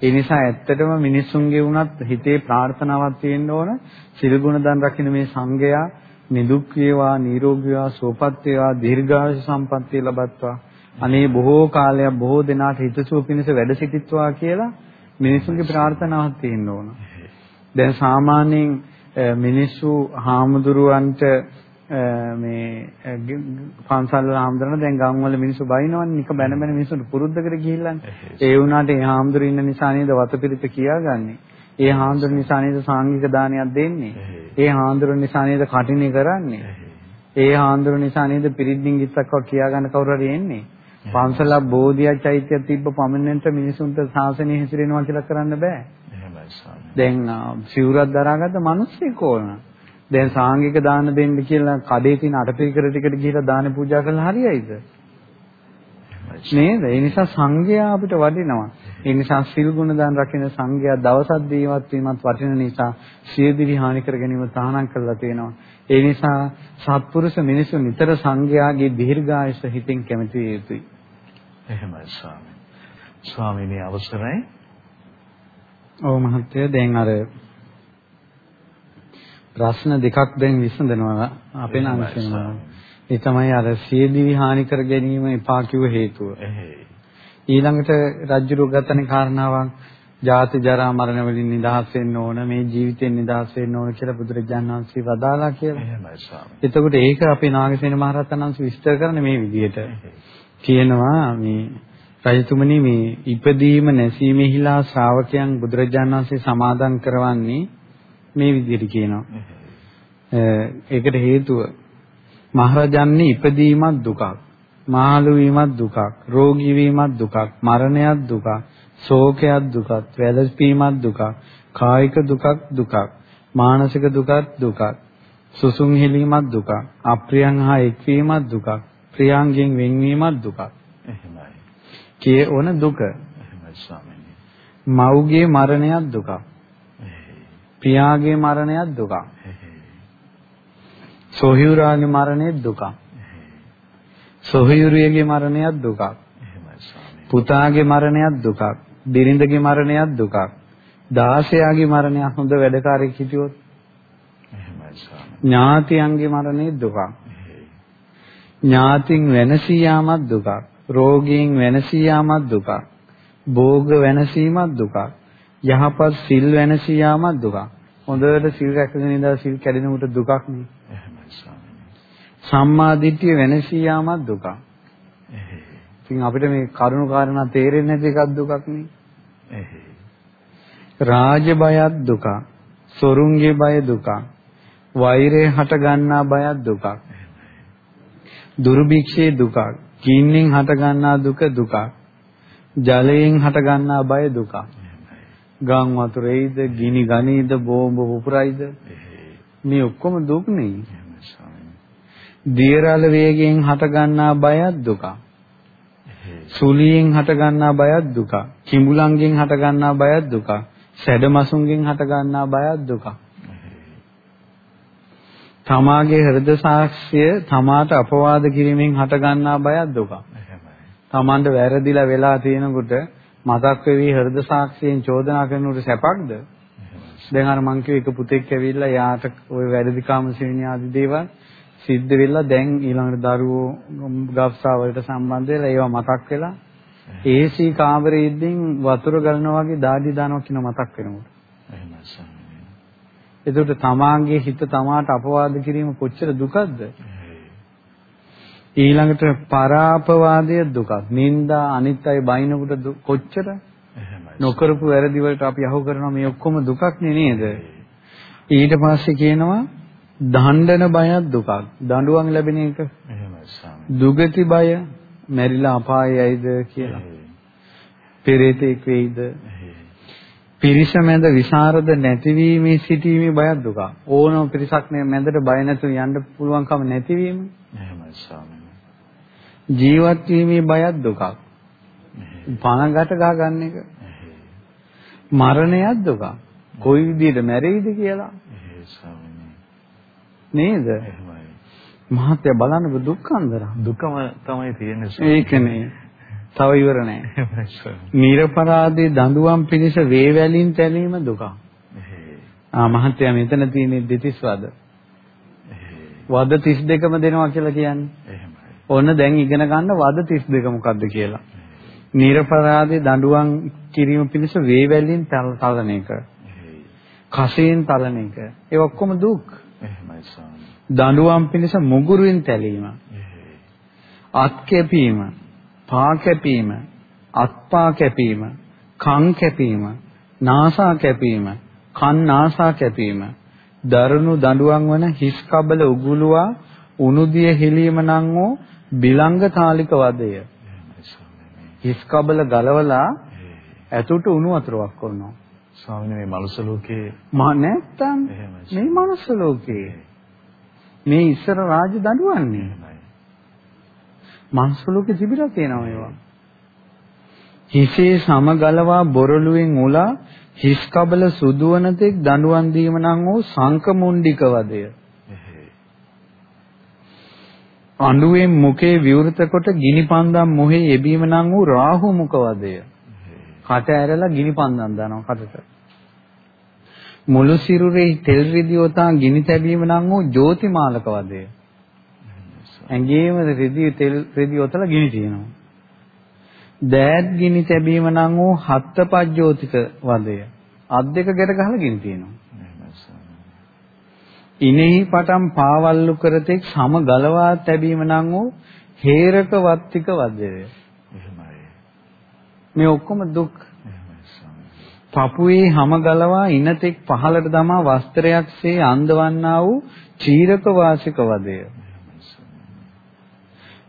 ඒ නිසා ඇත්තටම මිනිස්සුන්ගේ වුණත් හිතේ ප්‍රාර්ථනාවක් තියෙන්න ඕන සිල් ගුණ දන් රකින්න මේ සංගයා නිදුක් වේවා නිරෝගී වේවා සුවපත් වේවා දීර්ඝායු සම්පන්නිය ලබත්වා. අනේ බොහෝ කාලයක් බොහෝ දෙනාට හිතසුව පිණිස වැඩ සිටිත්වා කියලා මිනිසුන්ගේ ප්‍රාර්ථනාවක් තියෙන්න ඕන. දැන් සාමාන්‍යයෙන් මිනිස්සු හාමුදුරුවන්ට මේ පන්සල් වල හාමුදුරන දැන් ගම් වල මිනිස්සු බයිනවන්නේ නික බැන බැන මිනිස්සුන්ට පුරුද්දකට ගිහිල්ලානේ. ඒ වුණාට ඒ හාමුදුරු ඉන්න නිසා නේද වතපිරිත කියාගන්නේ. ඒ හාමුදුරු නිසා නේද සාංගික දානයක් දෙන්නේ. ඒ හාමුදුරු නිසා නේද කටිනේ කරන්නේ. ඒ හාමුදුරු නිසා නේද පිරිද්දින් ගිත්තක්ව කියාගන්න කවුරු හරි එන්නේ. පන්සලක් බෝධියක් චෛත්‍යයක් තිබ්බ පමණෙන්ට මිනිසුන්ට ශාසනය හැසිරෙනවා කියලා කරන්න බෑ. දැන් සිවුරක් දරාගත්ත මිනිස්සෙක් ඕන. දැන් සාංගික දාන දෙන්න කියලා කඩේ තියෙන අටපිරිකර ටිකට ගිහිලා දාන පූජා කළා හරියයිද? නේද? ඒ නිසා සංඝයා අපිට වටිනවා. ඒ නිසා සිල් ගුණ දාන රකින්න සංඝයා දවසක් දීවත් වීමත් වටින නිසා සියදිවි හානි කර ගැනීම තහනම් කරලා තියෙනවා. ඒ නිසා සත්පුරුෂ මිනිසු නිතර සංඝයාගේ දීර්ඝායස හිතින් කැමති යුතුයි. එහෙමයි ස්වාමී. ස්වාමීනි අවසරයි. ඔව් මහත්තයා දැන් අර ප්‍රශ්න දෙකක් දැන් විසඳනවා අපේ නාමයෙන්. ඒ තමයි අර සියදිවි හානි කර ගැනීම එපා කිව්ව හේතුව. ඊළඟට රජ්ජුරු ගතන කාරණාවක් ජාති ජරා මරණ වලින් නිදහස් වෙන්න ඕන මේ ජීවිතෙන් නිදහස් වෙන්න ඕන කියලා බුදුරජාණන් වහන්සේ වදාලා කියලා. එහෙමයි ස්වාමී. එතකොට ඒක අපේ නාගසේන මහරහතන් වහන්සේ විස්තර කරන මේ විදිහට කියනවා මේ රජතුමනි මේ ඉපදීම නැසීමෙහිලා ශ්‍රාවකයන් බුදුරජාණන් වහන්සේ සමාදන් කරවන්නේ මේ විදිහට කියනවා. ඒකට හේතුව මහරජන්නේ ඉපදීමත් දුකක්, මහලු වීමත් දුකක්, රෝගී වීමත් දුකක්, මරණයත් දුකක්, ශෝකයත් දුකක්, වැළපීමත් දුකක්, කායික දුකක් දුකක්, මානසික දුකක් දුකක්, සුසුම් හෙලීමත් දුකක්, අප්‍රියයන් හා එක්වීමත් දුකක්, ප්‍රියංගෙන් වෙන්වීමත් දුකක්. එහෙමයි. කියේ ඕන දුක. එහෙමයි ස්වාමීනි. මව්ගේ මරණයත් දුකක්. පියාගේ මරණයත් දුකක්. සොහියුරාගේ මරණයත් දුකක්. සොහියුරියගේ මරණයත් දුකක්. පුතාගේ මරණයත් දුකක්. බිරිඳගේ මරණයත් දුකක්. දාසයාගේ මරණය හොඳ වැඩකාරයෙක් හිටියොත් එහෙමයි ස්වාමී. ඥාතියන්ගේ මරණය දුකක්. ඥාතින් වෙනසී යාමත් දුකක්. රෝගීන් වෙනසී යාමත් දුකක්. භෝග වෙනසීමත් දුකක්. යහපත් සිල් වෙනසී යාමත් දුකක්. හොඳට සිල් රැකගෙන ඉඳලා සිල් කැඩෙනකොට දුකක් නේ. සම්මා දිට්ඨිය වෙනසී යාමත් දුකක්. ඉතින් අපිට මේ කරුණු කාරණා තේරෙන්නේ නැති එකක් දුකක් නේ. රාජ බයත් දුකක්. සොරුන්ගේ බය දුකක්. වෛරය හට ගන්නා බයත් දුකක්. දුර්භික්ෂයේ දුකක්. කින්නෙන් හට ගන්නා දුක දුකක්. ජලයෙන් හට ගන්නා බය දුකක්. ගම් වතුරේද, ගිනි ගනීද, බෝම්බ පුපුරයිද? මේ ඔක්කොම දුක් නේ. දියරල වේගයෙන් හට ගන්නා බයත් දුකක්. සුලියෙන් හට ගන්නා බයත් දුකක්. කිඹුලන්ගෙන් හට ගන්නා බයත් දුකක්. සැඩමසුන්ගෙන් හට ගන්නා බයත් දුකක්. තමාගේ හෘද සාක්ෂිය තමාට අපවාද කිරීමෙන් හටගන්නා බයක් දුකක්. තමන්ට වැරදිලා වෙලා තියෙනකොට මතක් වෙවි හෘද සාක්ෂියෙන් චෝදනා කරනකොට සැපක්ද? දැන් අර මං කිව්ව එක පුතෙක් ඇවිල්ලා යාට ওই වැරදිකාම සිවිනි ආදී දේවල් සිද්ධ වෙලා දැන් ඊළඟට දරුවෝ ගබ්සා වලට සම්බන්ධ වෙලා ඒවා මතක් වෙලා AC කාමරේ ඉඳින් වතුර ගලනවා වගේ දාඩි දානවා කියන මතක් වෙනකොට. එහෙමයි එතකොට තමාගේ හිත තමාට අපවාද කිරීම කොච්චර දුකක්ද? ඊළඟට පරාපවාදය දුකක්. නිന്ദා අනිත් අය බයිනකොට කොච්චර? නොකරපු වැරදි වලට අපි අහු කරනවා මේ ඔක්කොම දුකක් නේද? ඊට පස්සේ කියනවා දණ්ඩන බයත් දුකක්. දඬුවම් ලැබෙන එක. දුගති බය, මැරිලා අපායයිද කියලා. පෙරේතෙක් වෙයිද? පිරිස මැද විසරද නැතිවීමේ සිටීමේ බයක් දුක. ඕනම පිරිසක් මැදට බය නැතුව යන්න පුළුවන්කම නැතිවීම. එහෙමයි ස්වාමීනි. ජීවත් වීමේ බයක් දුකක්. පණගට ගහ ගන්න එක. මරණයක් දුකක්. කොයි විදිහට මැරෙයිද කියලා. නේද? මහත්ය බලන්න දුක්ඛන්දර. දුකම තමයි තියෙන්නේ. ඒකනේ. තව ඉවර නෑ. නිර්පරාදී දඬුවම් පිණිස වේවැලින් තැලීම දුක. ආ මහත්තයා මෙතන තියෙන දෙතිස් වද. වද 32ම දෙනවා කියලා කියන්නේ. ඔන්න දැන් ඉගෙන ගන්න වද 32 මොකද්ද කියලා. නිර්පරාදී දඬුවම් කිරීම පිණිස වේවැලින් තලන එක. කසයෙන් තලන එක. ඒ ඔක්කොම දුක්. එහෙමයි ස්වාමී. දඬුවම් පිණිස මුගුරුවෙන් තැලීම. අත් කැපීම පා කැපීම, අත්පා කැපීම, කන් කැපීම, නාසා කැපීම, කන් නාසා කැපීම, දරුණු දඬුවම් වන හිස් කබල උගුලුවා උණුදිය හෙලීම නම් වූ බිලංග තාලික වදය. හිස් කබල ගලවලා ඇතුට උණු වතුරක් කරනවා. ස්වාමීනි මේ මනුස්ස ලෝකේ මා නැත්තම් මේ මනුස්ස ලෝකේ මේ ඉස්සර රාජ දඬුවන්නේ. මනුස්ස ලෝකෙ තිබිලා තියෙනවා ඒවා. හිසේ සමගලවා බොරළුවෙන් උලා හිස් කබල සුදුවන තෙක් දඬුවම් දීම නම් වූ සංකමුණ්ඩික වදය. අඬුවෙන් මුඛේ විවෘත කොට ගිනි පන්දම් මොහේ යෙබීම නම් වූ රාහු මුඛ වදය. කට ඇරලා ගිනි පන්දම් දානවා කටට. මුළු සිරුරේ තෙල් රිදියෝතා ගිනි තැබීම නම් වූ ජෝතිමාලක වදය. ඇඟේම රෙදි තෙල් රෙදි ඔතලා ගිනි තියෙනවා. දෑත් ගිනි තැබීම නම් වූ හත්පජ්ජෝතික වදය. අත් දෙක ගැට ගහලා ගිනි තියෙනවා. ඉනෙහි පටන් පාවල්ලු කරතෙක් සම ගලවා තැබීම නම් වූ හේරක වත්තික වදය. මේ ඔක්කොම දුක්. පපුවේ හැම ගලවා ඉනතෙක් පහලට දමා වස්ත්‍රයක්සේ අන්දවන්නා වූ චීරක වාසික වදය.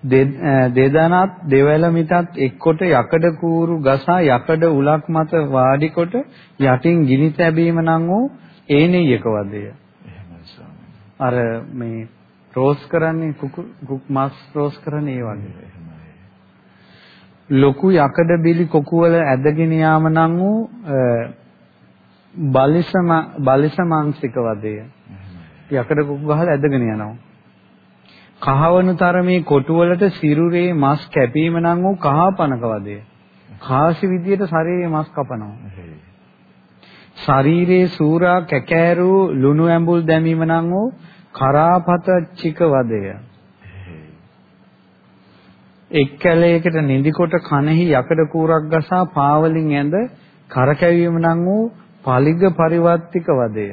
දෙදනත් දෙවැල මිටත් එක්කොට යකඩ කූරු ගසා යකඩ උලක් මත වාඩි කොට යටින් ගිනි තැබීම නම් වූ ඒනෙයක වදය. අර මේ රෝස් කරන්නේ කුක් මස් රෝස් කරන්නේ ඒ වගේ. ලොකු යකඩ බිලි කොකුවල ඇදගෙන යාම නම් වූ බලිසම බලිසමාංශික වදය. යකඩ කොකු ගහලා ඇදගෙන යනවා. කහවණු තරමේ කොටුවලට සිරුරේ මස් කැපීම නම් වූ කහපනක වදය. කාසි විදියට ශරීරයේ මස් කපනවා. ශරීරයේ සූරා කැකෑරු ලුණු ඇඹුල් දැමීම නම් වූ කරාපතච්චික වදය. එක් කැලයකට නිදිකොට කනෙහි යකඩ කූරක් ගසා පාවලින් ඇඳ කරකැවීම නම් වූ පලිග පරිවර්තික වදය.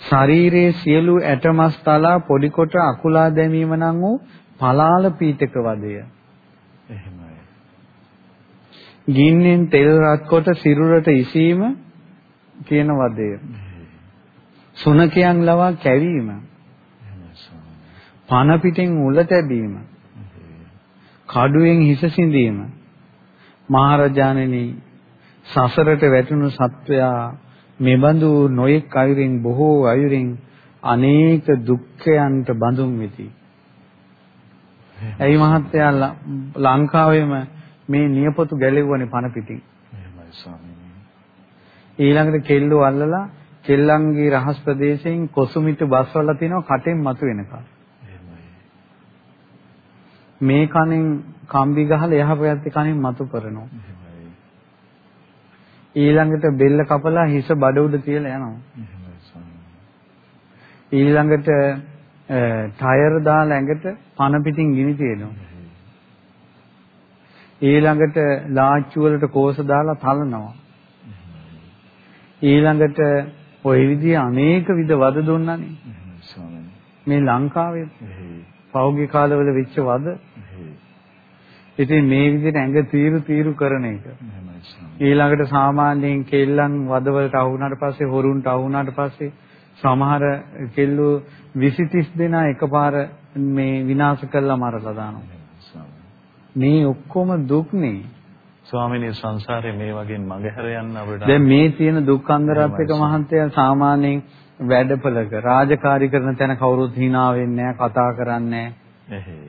ශරීරයේ සියලු ඇටමස් තලා පොඩි කොට අකුලා දැමීම නම් වූ පලාල පීඨක වදය. එහෙමයි. ගින්නෙන් තෙල් රත් කොට සිරුරට ඉසීම කියන වදය. සුනකයන් ලවා කැවීම. පන පිටින් උල තැබීම. කඩුවෙන් හිස සිඳීම. මහරජාණෙනි සසරට වැටුණු සත්වයා මෙබඳු නොයෙක් අයුරින් බොහෝ අයුරින් අනේක දුක්ඛයන්ට බඳුන් වෙති. ඇයි මහත්තයා ලංකාවේම මේ නියපොතු ගැලෙව්වනේ පන පිටින්. ඊළඟට කෙල්ලෝ අල්ලලා කෙල්ලන්ගේ රහස් ප්‍රදේශයෙන් කොසුමිට බස්වල තිනවා කටෙන් මතු වෙනකම්. මේ කණෙන් කම්බි ගහලා එහා පැත්තේ කණෙන් මතු කරනවා. ඊළඟට බෙල්ල කපලා හිස බඩ උඩ තියලා යනවා. ඊළඟට ටයර් දාලා ඇඟට පන පිටින් ගිනි තියනවා. ඊළඟට ලාච්චු වලට කෝස දාලා තලනවා. ඊළඟට ওই විදිහ අනේක විද වද දුන්නානේ. මේ ලංකාවේ පෞද්ගලික කාලවල වෙච්ච වද. ඉතින් මේ විදිහට ඇඟ තීරු තීරු කරන එක. ඊළඟට සාමාන්‍යයෙන් කෙල්ලන් වදවලට අහු වුණාට පස්සේ හොරුන්ට අහු වුණාට පස්සේ සමහර කෙල්ලෝ 20 30 දෙනා එකපාර මේ විනාශ කළා මරලා දානවා. මේ ඔක්කොම දුක්නේ. ස්වාමිනේ සංසාරේ මේ වගේ මගහැර යන්න අපිට දැන් මේ තියෙන දුක් අන්දරත් එක මහන්තය සාමාන්‍යයෙන් වැඩපලක රාජකාරී කරන තැන කවුරුත් hina වෙන්නේ කතා කරන්නේ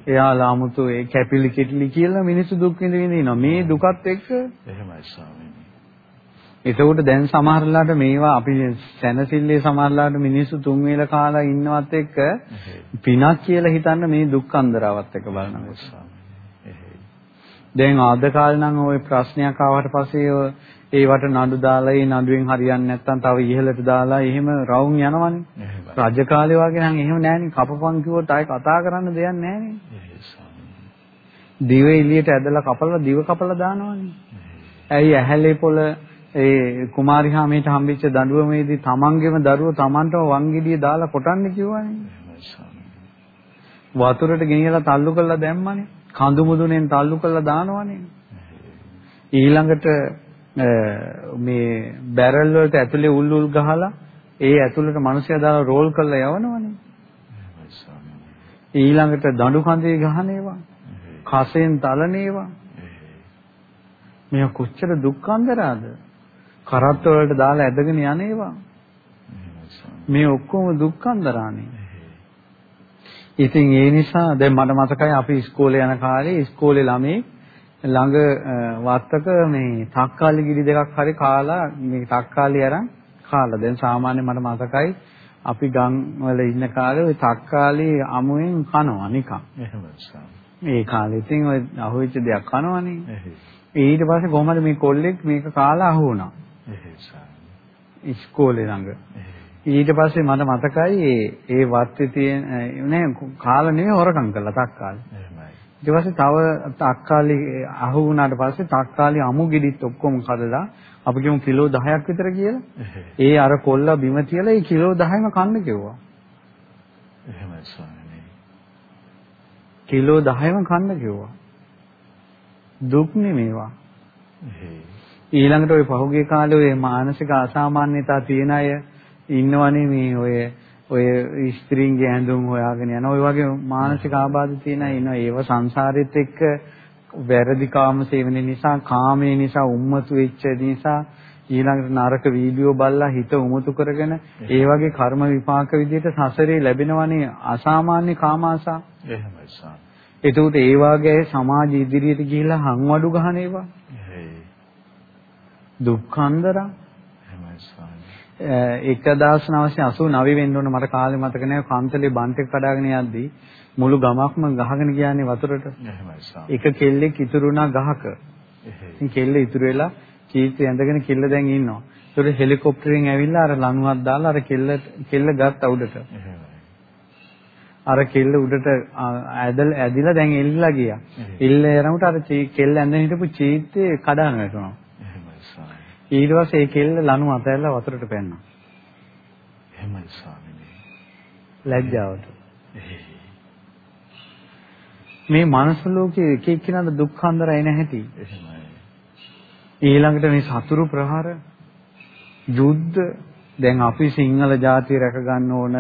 එයාලා 아무තු ඒ කැපිලි කිටලි කියලා මිනිස්සු දුක් විඳ විඳ ඉනවා. මේ දුකත් එක්ක එහෙමයි ස්වාමීනි. එතකොට දැන් සමහරලාට මේවා අපි සැනසille සමහරලාට මිනිස්සු තුන් වේල කාලා ඉන්නවත් එක්ක පිනක් කියලා හිතන්න මේ දුක් අන්දරාවත් එක්ක බලනකොට. දැන් ආද කාලේ නම් ওই ප්‍රශ්නයක් ආවට පස්සේ ඒවට නඩු දාලා ඒ නඩුවෙන් හරියන්නේ නැත්නම් තව ඉහළට දාලා එහෙම රවුම් යනවනේ. රජ කාලේ වගේ නම් එහෙම නෑනේ. කපපන් කිව්වොත් ආයෙ කතා කරන්න දෙයක් නෑනේ. දිව එළියට ඇදලා කපලා දිව කපලා දානවනේ. ඇයි ඇහැලේ පොළ ඒ කුමාරිහාමීට හම්බෙච්ච දඬුවමේදී තමන්ගේම දරුවෝ තමන්ටම වංගිඩිය දාලා කොටන්න කිව්වනේ. වතුරට ගෙනියලා තල්ලු කරලා දැම්මනේ. කඳු මුදුනෙන් තල්ලු කරලා දානවනේ. ඊළඟට මේ බැරල් වලට ඇතුලේ උල් උල් ගහලා ඒ ඇතුළට මිනිස්සයා දාලා රෝල් කරලා යවනවනේ. ඊළඟට දඬු කඳේ ගහන ඒවා. කසෙන් තලන ඒවා. මේ කොච්චර දුක්ඛන්දරාද? කරත්ත වලට දාලා ඇදගෙන යන ඒවා. මේ ඔක්කොම දුක්ඛන්දරානේ. ඉතින් ඒ නිසා දැන් මට මතකයි අපි ඉස්කෝලේ යන කාලේ ඉස්කෝලේ ළමයි ළඟ වත්තක මේ තක්කාලි ගිරි දෙකක් හරි කාලා මේ තක්කාලි අරන් කාලා. දැන් සාමාන්‍ය මට මතකයි අපි ගම් වල ඉන්න කාලේ ওই තක්කාලි අමුයෙන් කනවා නිකන්. එහෙමයි. මේ කාලේ ඉතින් ඔය අහුවෙච්ච දෙයක් කනවනේ. ඊට පස්සේ කොහමද මේ කොල්ලෙක් මේක කාලා අහු වුණා. ඉස්කෝලේ ළඟ. ඊට පස්සේ මට මතකයි ඒ වත්තේ තියෙන නේ කාලා නෙවෙයි හොරකම් කළා තක්කාලේ. ඊට පස්සේ තව තක්කාලි අහු වුණාට පස්සේ තක්කාලි අමු ගෙඩිත් ඔක්කොම කඩලා අපි කියමු කිලෝ 10ක් විතර කියලා. ඒ අර කොල්ලා බිම තියලා ඒ කිලෝ 10ම කන්න කිව්වා. එහෙමයි ස්වාමීනි. කිලෝ 10ම කන්න කිව්වා. දුක් නෙමේවා. ඊළඟට ওই පහුගිය කාලේ ඔය මානසික අසාමාන්‍යතා තියෙන අය ඉන්නවනේ මේ ඔය ඔය ස්ත්‍රීන්ගේ ඇඳුම් හොයාගෙන යන ඔය වගේ මානසික ආබාධ තියෙන අය ඉන්නවා. ඒව සංසාරෙත් එක්ක වැරදි කාම සේවනයේ නිසා, කාමයේ නිසා, උම්මතු වෙච්ච නිසා ඊළඟට නරක වීඩියෝ බලලා හිත උමතු කරගෙන ඒ වගේ කර්ම විපාක විදිහට සසරේ ලැබෙනවනේ අසාමාන්‍ය කාම ආසා. එහෙමයි සාම. එතකොට ඒ වගේ සමාජ ඉදිරියට ගිහිලා හංවඩු ගහන ඒවා. දුක්ඛන්දරා 1989 වෙන්න ඕන මට කාලේ මතක නැහැ කන්තලේ බන්ට් එක කඩාගෙන යද්දි මුළු ගමක්ම ගහගෙන ගියානේ වතුරට. එක කෙල්ලෙක් ඉතුරුණා ගහක. ඉතින් කෙල්ල ඉතුරු වෙලා කීර්ති ඇඳගෙන කෙල්ල දැන් ඉන්නවා. ඒතකොට හෙලිකොප්ටරෙන් ඇවිල්ලා අර ලණුවක් දාලා අර කෙල්ල කෙල්ල ගත්ත උඩට. අර කෙල්ල උඩට ඇදලා ඇදිලා දැන් එල්ලලා ගියා. එල්ල යනකොට අර කෙල්ල ඇඳගෙන හිටපු චීත්තේ කඩාන වැටුණා. ඊට පස්සේ ඒ කෙල්ල ලණුව අතහැරලා වතුරට පැන්නා. එහෙමයි ස්වාමීනි. ලැජ්ජාවට. මේ මනස ලෝකයේ එක එක්කිනාට දුක් හන්දරයි නැහැටි. එහෙමයි. ඊළඟට මේ සතුරු ප්‍රහාර යුද්ධ දැන් අපි සිංහල ජාතිය රැක ගන්න ඕන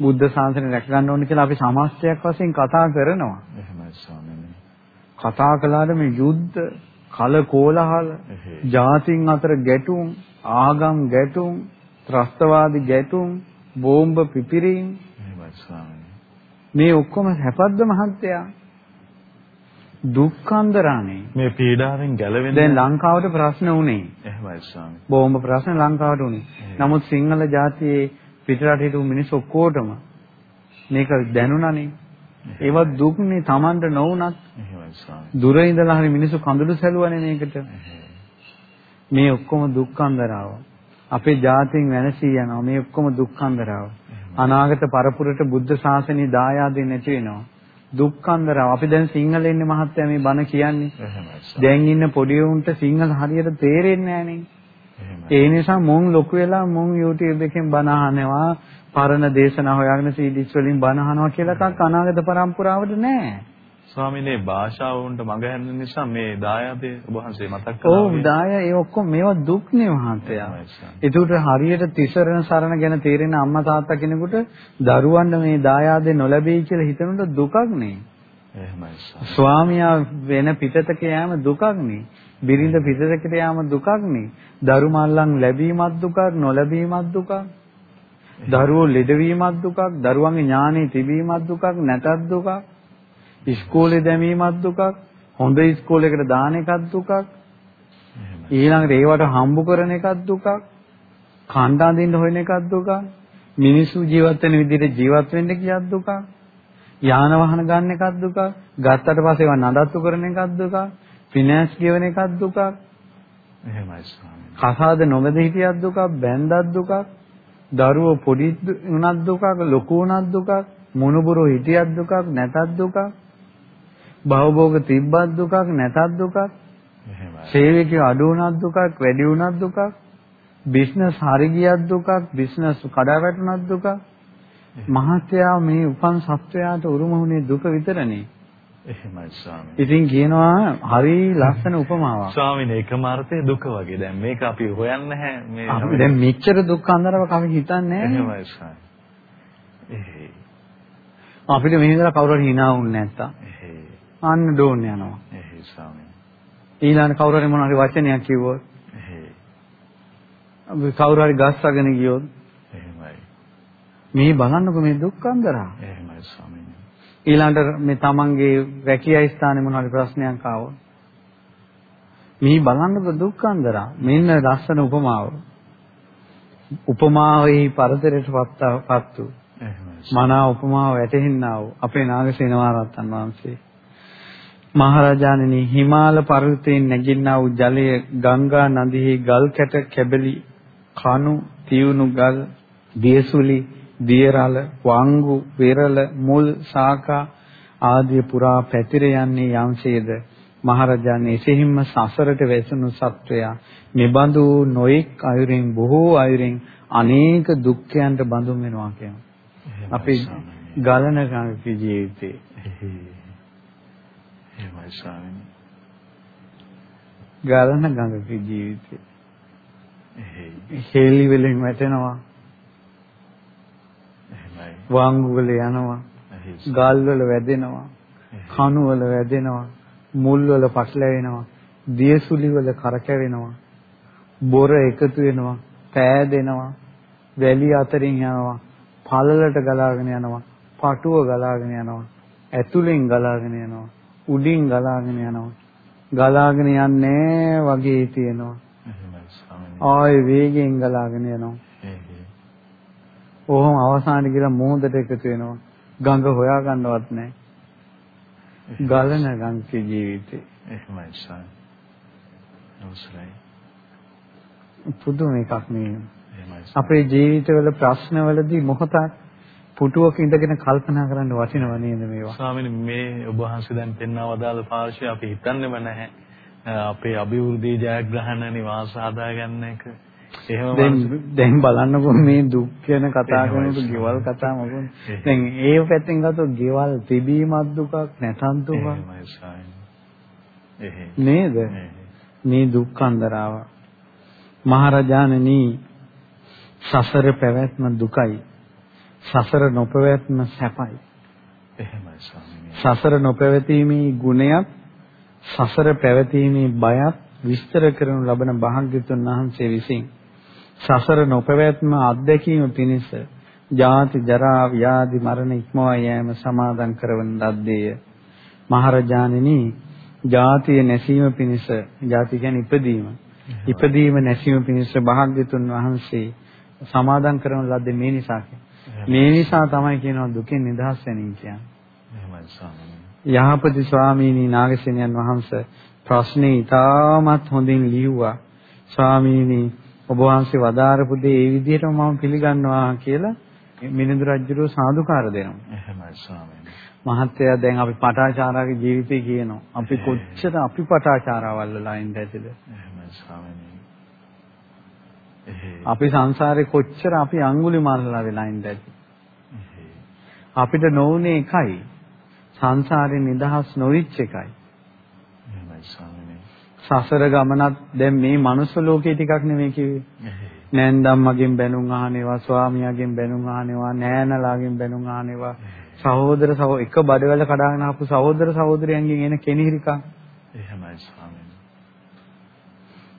බුද්ධ ශාසනය රැක ගන්න ඕන කියලා අපි සමස්තයක් වශයෙන් කතා කරනවා. එහෙමයි ස්වාමීනි. කතා කළාට මේ යුද්ධ කල කෝලහල ජාතින් අතර ගැටුම් ආගම් ගැටුම් ත්‍රස්තවාදී ගැටුම් බෝම්බ පිපිරීම්. මේ ඔක්කොම හැපද්ද මහත්තයා දුක්ඛන්දරානේ. මේ පීඩාවෙන් ගැලවෙන්න දැන් ලංකාවට ප්‍රශ්න උනේ. එහෙමයි ස්වාමී. බොහොම ප්‍රශ්න ලංකාවට උනේ. නමුත් සිංහල ජාතියේ පිටරට හිටපු මිනිස්සු ඔක්කොටම මේක දැනුණානේ. ඒවත් දුක්නේ Tamanට නොවුනත්. දුර ඉඳලා හරි මිනිස්සු කඳුළු සැලුවනේ මේකට. මේ ඔක්කොම දුක්ඛන්දරාව. අපේ ජාතියෙන් වෙනසී යනවා. මේ ඔක්කොම දුක්ඛන්දරාව. අනාගත පරපුරට බුද්ධ ශාසනය දායාදෙන්නේ නැති වෙනවා. දුක්ඛන්දරව. අපි දැන් සිංහලෙන් ඉන්නේ මහත්තයා මේ බණ කියන්නේ. දැන් ඉන්න පොඩි උන්ට සිංහල හරියට තේරෙන්නේ නැහනේ. ඒ නිසා මුන් ලොකු වෙලා මුන් YouTube එකෙන් බණ අහනවා, පරණ දේශනා හොයාගෙන CDs වලින් බණ අහනවා කියලා එකක් අනාගත පරම්පරාවට නැහැ. ස්වාමීනේ භාෂාව උන්ට මඟ හැරෙන නිසා මේ දායාදේ ඔබ වහන්සේ මතක් කළා. ඔව් දාය ඒ ඔක්කොම මේවා දුක්නේ මහත්තයා. ඒකට හරියට තිසරණ සරණ ගැන තේරෙන අම්මා තාත්තා කෙනෙකුට දරුවන්ට මේ දායාදේ නොලැබෙයි කියලා හිතනකොට දුකක් නේ. එහෙමයි. ස්වාමියා වෙන පිටතක යෑම දුකක් නේ. බිරිඳ පිටතකට යාම දුකක් නේ. දරු මල්ලන් ලැබීමත් දුකක් නොලැබීමත් දුකක්. දරුවෝ ලෙඩවීමත් දුකක්, දරුවන්ගේ ඥානෙ තිබීමත් දුකක්, නැතත් දුකක්. ඉස්කෝලේ දැමීමක් දුකක්, හොඳ ඉස්කෝලේකට දාන එකක් දුකක්. ඊළඟට ඒවට හම්බු කරන එකක් දුකක්. කණ්ඩා දෙන්න හොයන එකක් දුකක්. මිනිස්සු ජීවත් වෙන විදිහට ජීවත් වෙන්න කියක් දුකක්. යාන વાහන ගන්න එකක් දුකක්. ගත්තට පස්සේ ඒවා නඩත්තු කරන එකක් දුකක්. ෆිනෑන්ස් ගෙවන එකක් දුකක්. එහෙමයි ස්වාමී. කසාද නොමැද හිටියක් දුකක්, බැන්දක් දුකක්. දරුවෝ පොඩි උනත් දුකක්, ලොකු උනත් දුකක්, මොනුබුරු හිටියක් දුකක්, නැතත් දුකක්. භවභෝග තිබ්බත් දුකක් නැතත් දුකක්. සේවකයෝ අඩු වුණත් දුකක් වැඩි වුණත් දුකක්. බිස්නස් හරි ගියත් දුකක් බිස්නස් කඩා වැටුණත් දුකක්. මහත්යා මේ උපන් සත්වයාට උරුම වුණේ දුක විතරනේ. එහෙමයි ස්වාමී. ඉතින් කියනවා හරි ලස්සන උපමාවක්. ස්වාමීන් ඒකම අර්ථය දුක වගේ. දැන් මේක අපි හොයන්නේ නැහැ මේ අපි දැන් මෙච්චර දුක් අන්දරව කවි හිතන්නේ නැහැ. එහෙමයි ස්වාමී. අපිට මෙහි ඉඳලා කවුරු හරි hina වුනේ නැත්තම්. අන්න ඩෝන් යනවා. එහේ ස්වාමී. ඊළඟ කවුරු හරි මොන හරි වචනයක් කිව්වොත්. එහේ. අපි කවුරු හරි ගස්සගෙන ගියොත්. එහෙමයි. මේ බලන්නකො මේ දුක්ඛන්දරා. එහෙමයි ස්වාමීනි. ඊළඟට මේ තමන්ගේ රැකියා ස්ථානේ මොන හරි ප්‍රශ්නයක් ආවොත්. මේ බලන්නකො දුක්ඛන්දරා. මෙන්න ලස්සන උපමාව. උපමාවෙහි පරතරයට පත්තු. මනා උපමාව වැටෙන්නා වූ අපේ නාගසේන මහරහතන් වහන්සේ මහරජාණෙනි හිමාල පර්වතයෙන් නැගින්නා වූ ජලය ගංගා නදිහි ගල් කැට කැබලි කණු තියුණු ගල් දියසුලි දියරල වංගු පෙරළ මුල් ශාකා ආදී පුරා පැතිර යන්නේ යම්සේද මහරජාණන් එසෙහිම සසරට වැසුණු සත්වයා මෙබඳු නොඑක් අයුරින් බොහෝ අයුරින් අනේක දුක්ඛයන්ට බඳුන් වෙනවා කියනවා. අපි ගලන කම ජීවිතේ එහෙමයි ස්වාමීනි. ගලන ගඟක ජීවිතේ. එහෙයි. හේලි වලින් වැටෙනවා. වාංගු වල යනවා. ගල් වල වැදෙනවා. කණු වල වැදෙනවා. මුල් වල පටලැවෙනවා. දියසුලි වල කරකැවෙනවා. බොර එකතු වෙනවා. පෑදෙනවා. වැලි අතරින් යනවා. පළලට ගලාගෙන යනවා. පටුව ගලාගෙන යනවා. ඇතුලෙන් ගලාගෙන යනවා. උඩින් ගලාගෙන යනවා. ගලාගෙන යන්නේ වගේ තියෙනවා. ආයේ වේගයෙන් ගලාගෙන යනවා. ඔහොම අවසානයේ කියලා මොහොතට එකතු වෙනවා. ගඟ හොයා ගන්නවත් නැහැ. ගලන ගංගේ ජීවිතේ. එහෙමයි සාරයි. අවසරයි. පුදුම එකක් මේ. අපේ ජීවිතවල ප්‍රශ්නවලදී මොහොතක් පුටුවක ඉඳගෙන කල්පනා කරන්න වටිනව නේද මේවා? ස්වාමීනි මේ ඔබ වහන්සේ දැන් පෙන්වා වදාළ පාර්ශ්වය අපි හිතන්නේම නැහැ. අපේ අභිවෘද්ධි ජයග්‍රහණ නිවාස හදා ගන්න එක. එහෙම දැන් බලන්නකො මේ දුක් ගැන කතා කරනකොට ගෙවල් කතා මොකද? දැන් ඒ පැත්තෙන් ගත්තොත් ගෙවල් තිබීමත් දුකක් නැතන් දුකක්. නේද? මේ දුක්ඛන්දරාව. මහරජාණනි සසර පැවැත්ම දුකයි. සසර නොපැවැත්ම සැපයි. එහෙමයි ස්වාමීනි. සසර නොපැවතීමේ ගුණයක් සසර පැවතීමේ බයත් විස්තර කරනු ලබන භාග්‍යතුන් වහන්සේ විසින් සසර නොපැවැත්ම අත්දැකීම පිණිස ජාති ජරා ව්‍යාධි මරණ ඉක්මවා යෑම සමාදන් කරවන ලද්දේය. මහරජාණෙනි ජාතිය නැසීම පිණිස ජාති කියන්නේ ඉපදීම. ඉපදීම නැසීම පිණිස භාග්‍යතුන් වහන්සේ සමාදන් කරන ලද්දේ මේ නිසා මේ නිසා තමයි කියනවා දුකෙන් නිදහස් වෙනින් කියන්නේ. යහපති ස්වාමීනි නාගසේනයන් වහන්සේ ප්‍රශ්නේ ඉතාමත් හොඳින් ලියුවා. ස්වාමීනි ඔබ වහන්සේ වදාරපු දේ ඒ විදිහටම මම පිළිගන්නවා කියලා මිනිඳු රජුරෝ සාදුකාර දෙනවා. එහෙමයි ස්වාමීනි. මහත්තයා දැන් අපි පටාචාරාගේ ජීවිතේ කියනවා. අපි කොච්චර අපි පටාචාරාවල් වල ඉඳ ඇතිද? එහෙමයි ස්වාමීනි. අපි සංසාරේ කොච්චර අපි අඟුලි මාරලා වෙලා ඉඳ ඇති. අපිට නොඋනේ එකයි. සංසාරේ නිදහස් නොවිච්ච එකයි. සසර ගමනත් දැන් මේ මනුස්ස ලෝකේ ටිකක් නෙමෙයි කිව්වේ. නෑන්දම්මගෙන් බැනුම් අහනේවා, ස්වාමියාගෙන් බැනුම් අහනේවා, නෑනලාගෙන් බැනුම් අහනේවා, සහෝදර සහෝ එක බඩවැල කඩාගෙන ආපු සහෝදර සහෝදරයන්ගෙන් එන කෙනිහිරිකම්. එහෙමයි ස්වාමීනි.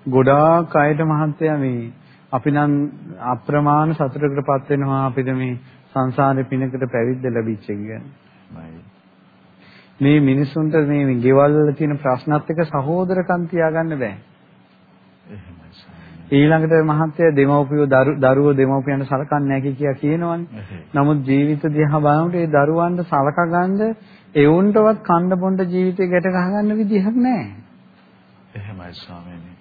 ගොඩාක් අයට මහත්තයා මේ අපි නම් අප්‍රමාණ සතුටකටපත් වෙනවා අපිට මේ සංසාරේ පිනකට පැවිද්ද ලැබිච්ච කියන්නේ. මේ මිනිසුන්ට මේ ගෙවල් වල තියෙන ප්‍රශ්නත් එක්ක සහෝදරකම් තියාගන්න බෑ. ඊළඟට මහත්ය දෙමව්පියෝ දරුවෝ දෙමව්පියන්ට සලකන්නේ නැහැ කියලා කියනවනේ. නමුත් ජීවිත දිහා බලනකොට ඒ දරුවන්ට සලකා ගන්න එවුන්ටවත් කණ්ඩ පොණ්ඩ ජීවිතේ ගැට ගහගන්න විදිහක් නැහැ. එහෙමයි ස්වාමීනි.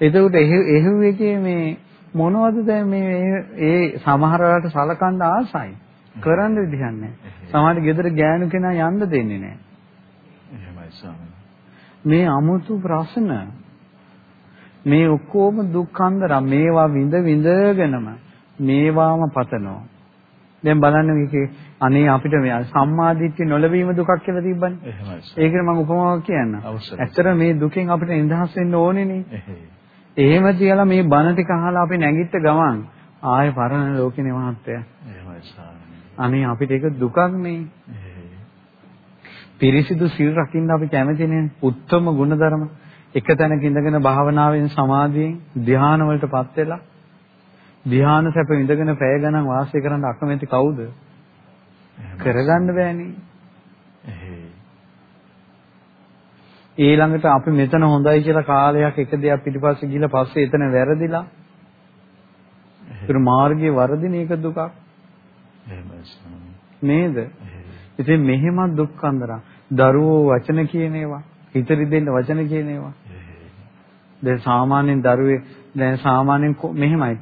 එතකොට එහෙව් එකේ මේ මොනවද දැන් මේ ඒ සමහර වෙලාවට සලකන්න ආසයි. කරන්න විදිහක් නැහැ. සමහරට ගෙදර ගෑනු කෙනා යන්න දෙන්නේ නැහැ. එහෙමයි. මේ 아무තු ප්‍රශ්න මේ ඔක්කොම දුක්ඛන්දර මේවා විඳ විඳගෙනම මේවාම පතනවා. දැන් බලන්න මේකේ අනේ අපිට මේ සම්මාදිට්ඨිය නොලැබීම දුකක් කියලා තිබ්බනේ. එහෙමයි. ඒකට මම උපමාවක් කියන්නම්. ඇත්තට මේ දුකෙන් අපිට නිදහස් වෙන්න ඕනේනේ. එහෙම කියලා මේ බණ ටික අහලා අපි නැගිට ගමන් ආයේ පරණ ලෝකේ මහත්තයා. එහෙමයි අනේ අපිට ඒක දුකක් නේ. පිරිසිදු සිල් රකින්න අපි කැමතිනේ. උත්තම ගුණධර්ම. එක තැනක ඉඳගෙන භාවනාවෙන් සමාධියෙන් ධ්‍යාන වලටපත් වෙලා ධ්‍යාන සැප ඉඳගෙන පැය ගණන් වාසය කරන්න අකමැති කවුද? කරගන්න බෑනේ. ඊළඟට අපි මෙතන හොඳයි කියලා කාලයක් එක දෙයක් පිටිපස්සේ ගිහලා පස්සේ එතන වැරදිලා. ඒ මාර්ගයේ වර්ධින එක දුකක්. නේද? ඉතින් මෙහෙම දුක්ඛන්දරා. දරුවෝ වචන කියන ඒවා, හිතරි දෙන්න වචන කියන ඒවා. දැන් සාමාන්‍යයෙන් දරුවේ දැන් සාමාන්‍යයෙන් මෙහෙමයි.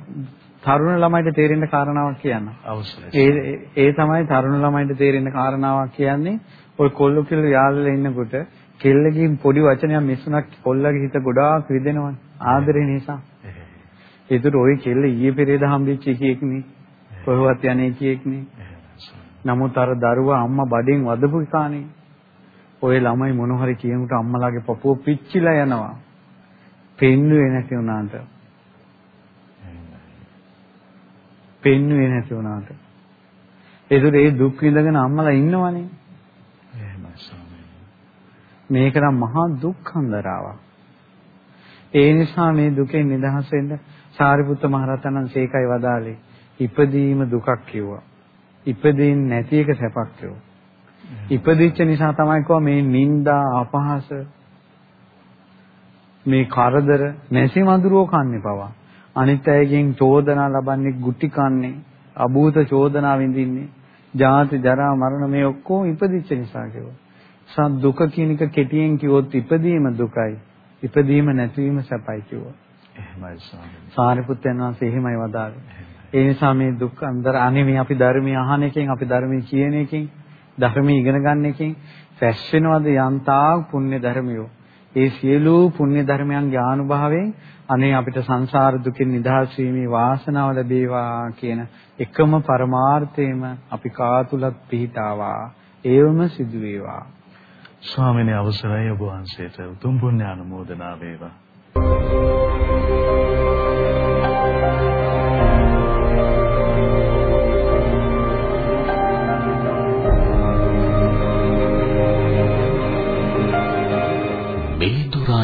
තරුණ ළමයිට තේරෙන්න කාරණාවක් කියන්න. අවශ්‍යයි. ඒ ඒ තමයි තරුණ ළමයිට තේරෙන්න කාරණාවක් කියන්නේ ඔය කොල්ල කෙල්ල යාළුවලා ඉන්නකොට කෙල්ලකින් පොඩි වචනයක් මිස්සුණක් කොල්ලගේ හිත ගොඩාක් රිදෙනවනේ ආදරේ නිසා. ඒතර ওই කෙල්ල ඊයේ පෙරේද හම්බෙච්ච එකෙක්නේ. කොහොවත් යන්නේ එකෙක්නේ. නමුත් අර දරුවා අම්මා බඩෙන් වදපු කානේ. ඔය ළමයි මොන හරි කියනකොට අම්මලාගේ පපුව පිච්චිලා යනවා. පෙන්නුවේ නැති වුණාට. පෙන්නුවේ නැති වුණාට. ඒතර ඒ දුක් විඳගෙන අම්මලා ඉන්නවනේ. මේක නම් මහා දුක්ඛන්දරාවක්. ඒ නිසා මේ දුකෙන් නිදහස් වෙන්න සාරිපුත්ත මහරහතන් වහන්සේ ඒකයි වදාළේ. ඉපදීම දුකක් කිව්වා. ඉපදෙන්නේ නැති එක සැපක් කිව්වා. ඉපදිච්ච නිසා තමයි කිව්වා මේ නිന്ദා අපහාස මේ කරදර නැසි මඳුරෝ කන්නේ පවා. අනිත් අයගෙන් චෝදනා ලබන්නේ ගුටි කන්නේ අභූත චෝදනා විඳින්නේ ජාති ජරා මරණ මේ ඔක්කොම ඉපදිච්ච නිසා කිව්වා. සත් දුක කියන එක කෙටියෙන් කිව්වොත් ඉපදීම දුකයි. ඉපදීම නැතිවීම සැපයි කිව්වා. එහෙමයි ස්වාමීනි. වහන්සේ එහෙමයි වදාළේ. ඒ නිසා මේ දුක් අන්දර අනේ මේ අපි ධර්මයේ අහන එකෙන් අපි ධර්මයේ කියන එකෙන් ධර්මයේ ඉගෙන ගන්න එකෙන් රැස් වෙනවද යන්තා පුණ්‍ය ධර්මියෝ. ඒ සියලු පුණ්‍ය ධර්මයන්ගේ ආනුභාවයෙන් අනේ අපිට සංසාර දුකින් නිදහස් වීමේ වාසනාව ලැබේවා කියන එකම පරමාර්ථයම අපි කාතුලත් පිහිටාවා. ඒවම සිදු වේවා. ස්වාමීනි අවසරයි ඔබ වහන්සේට උතුම් පුණ්‍ය අනුමෝදනා වේවා.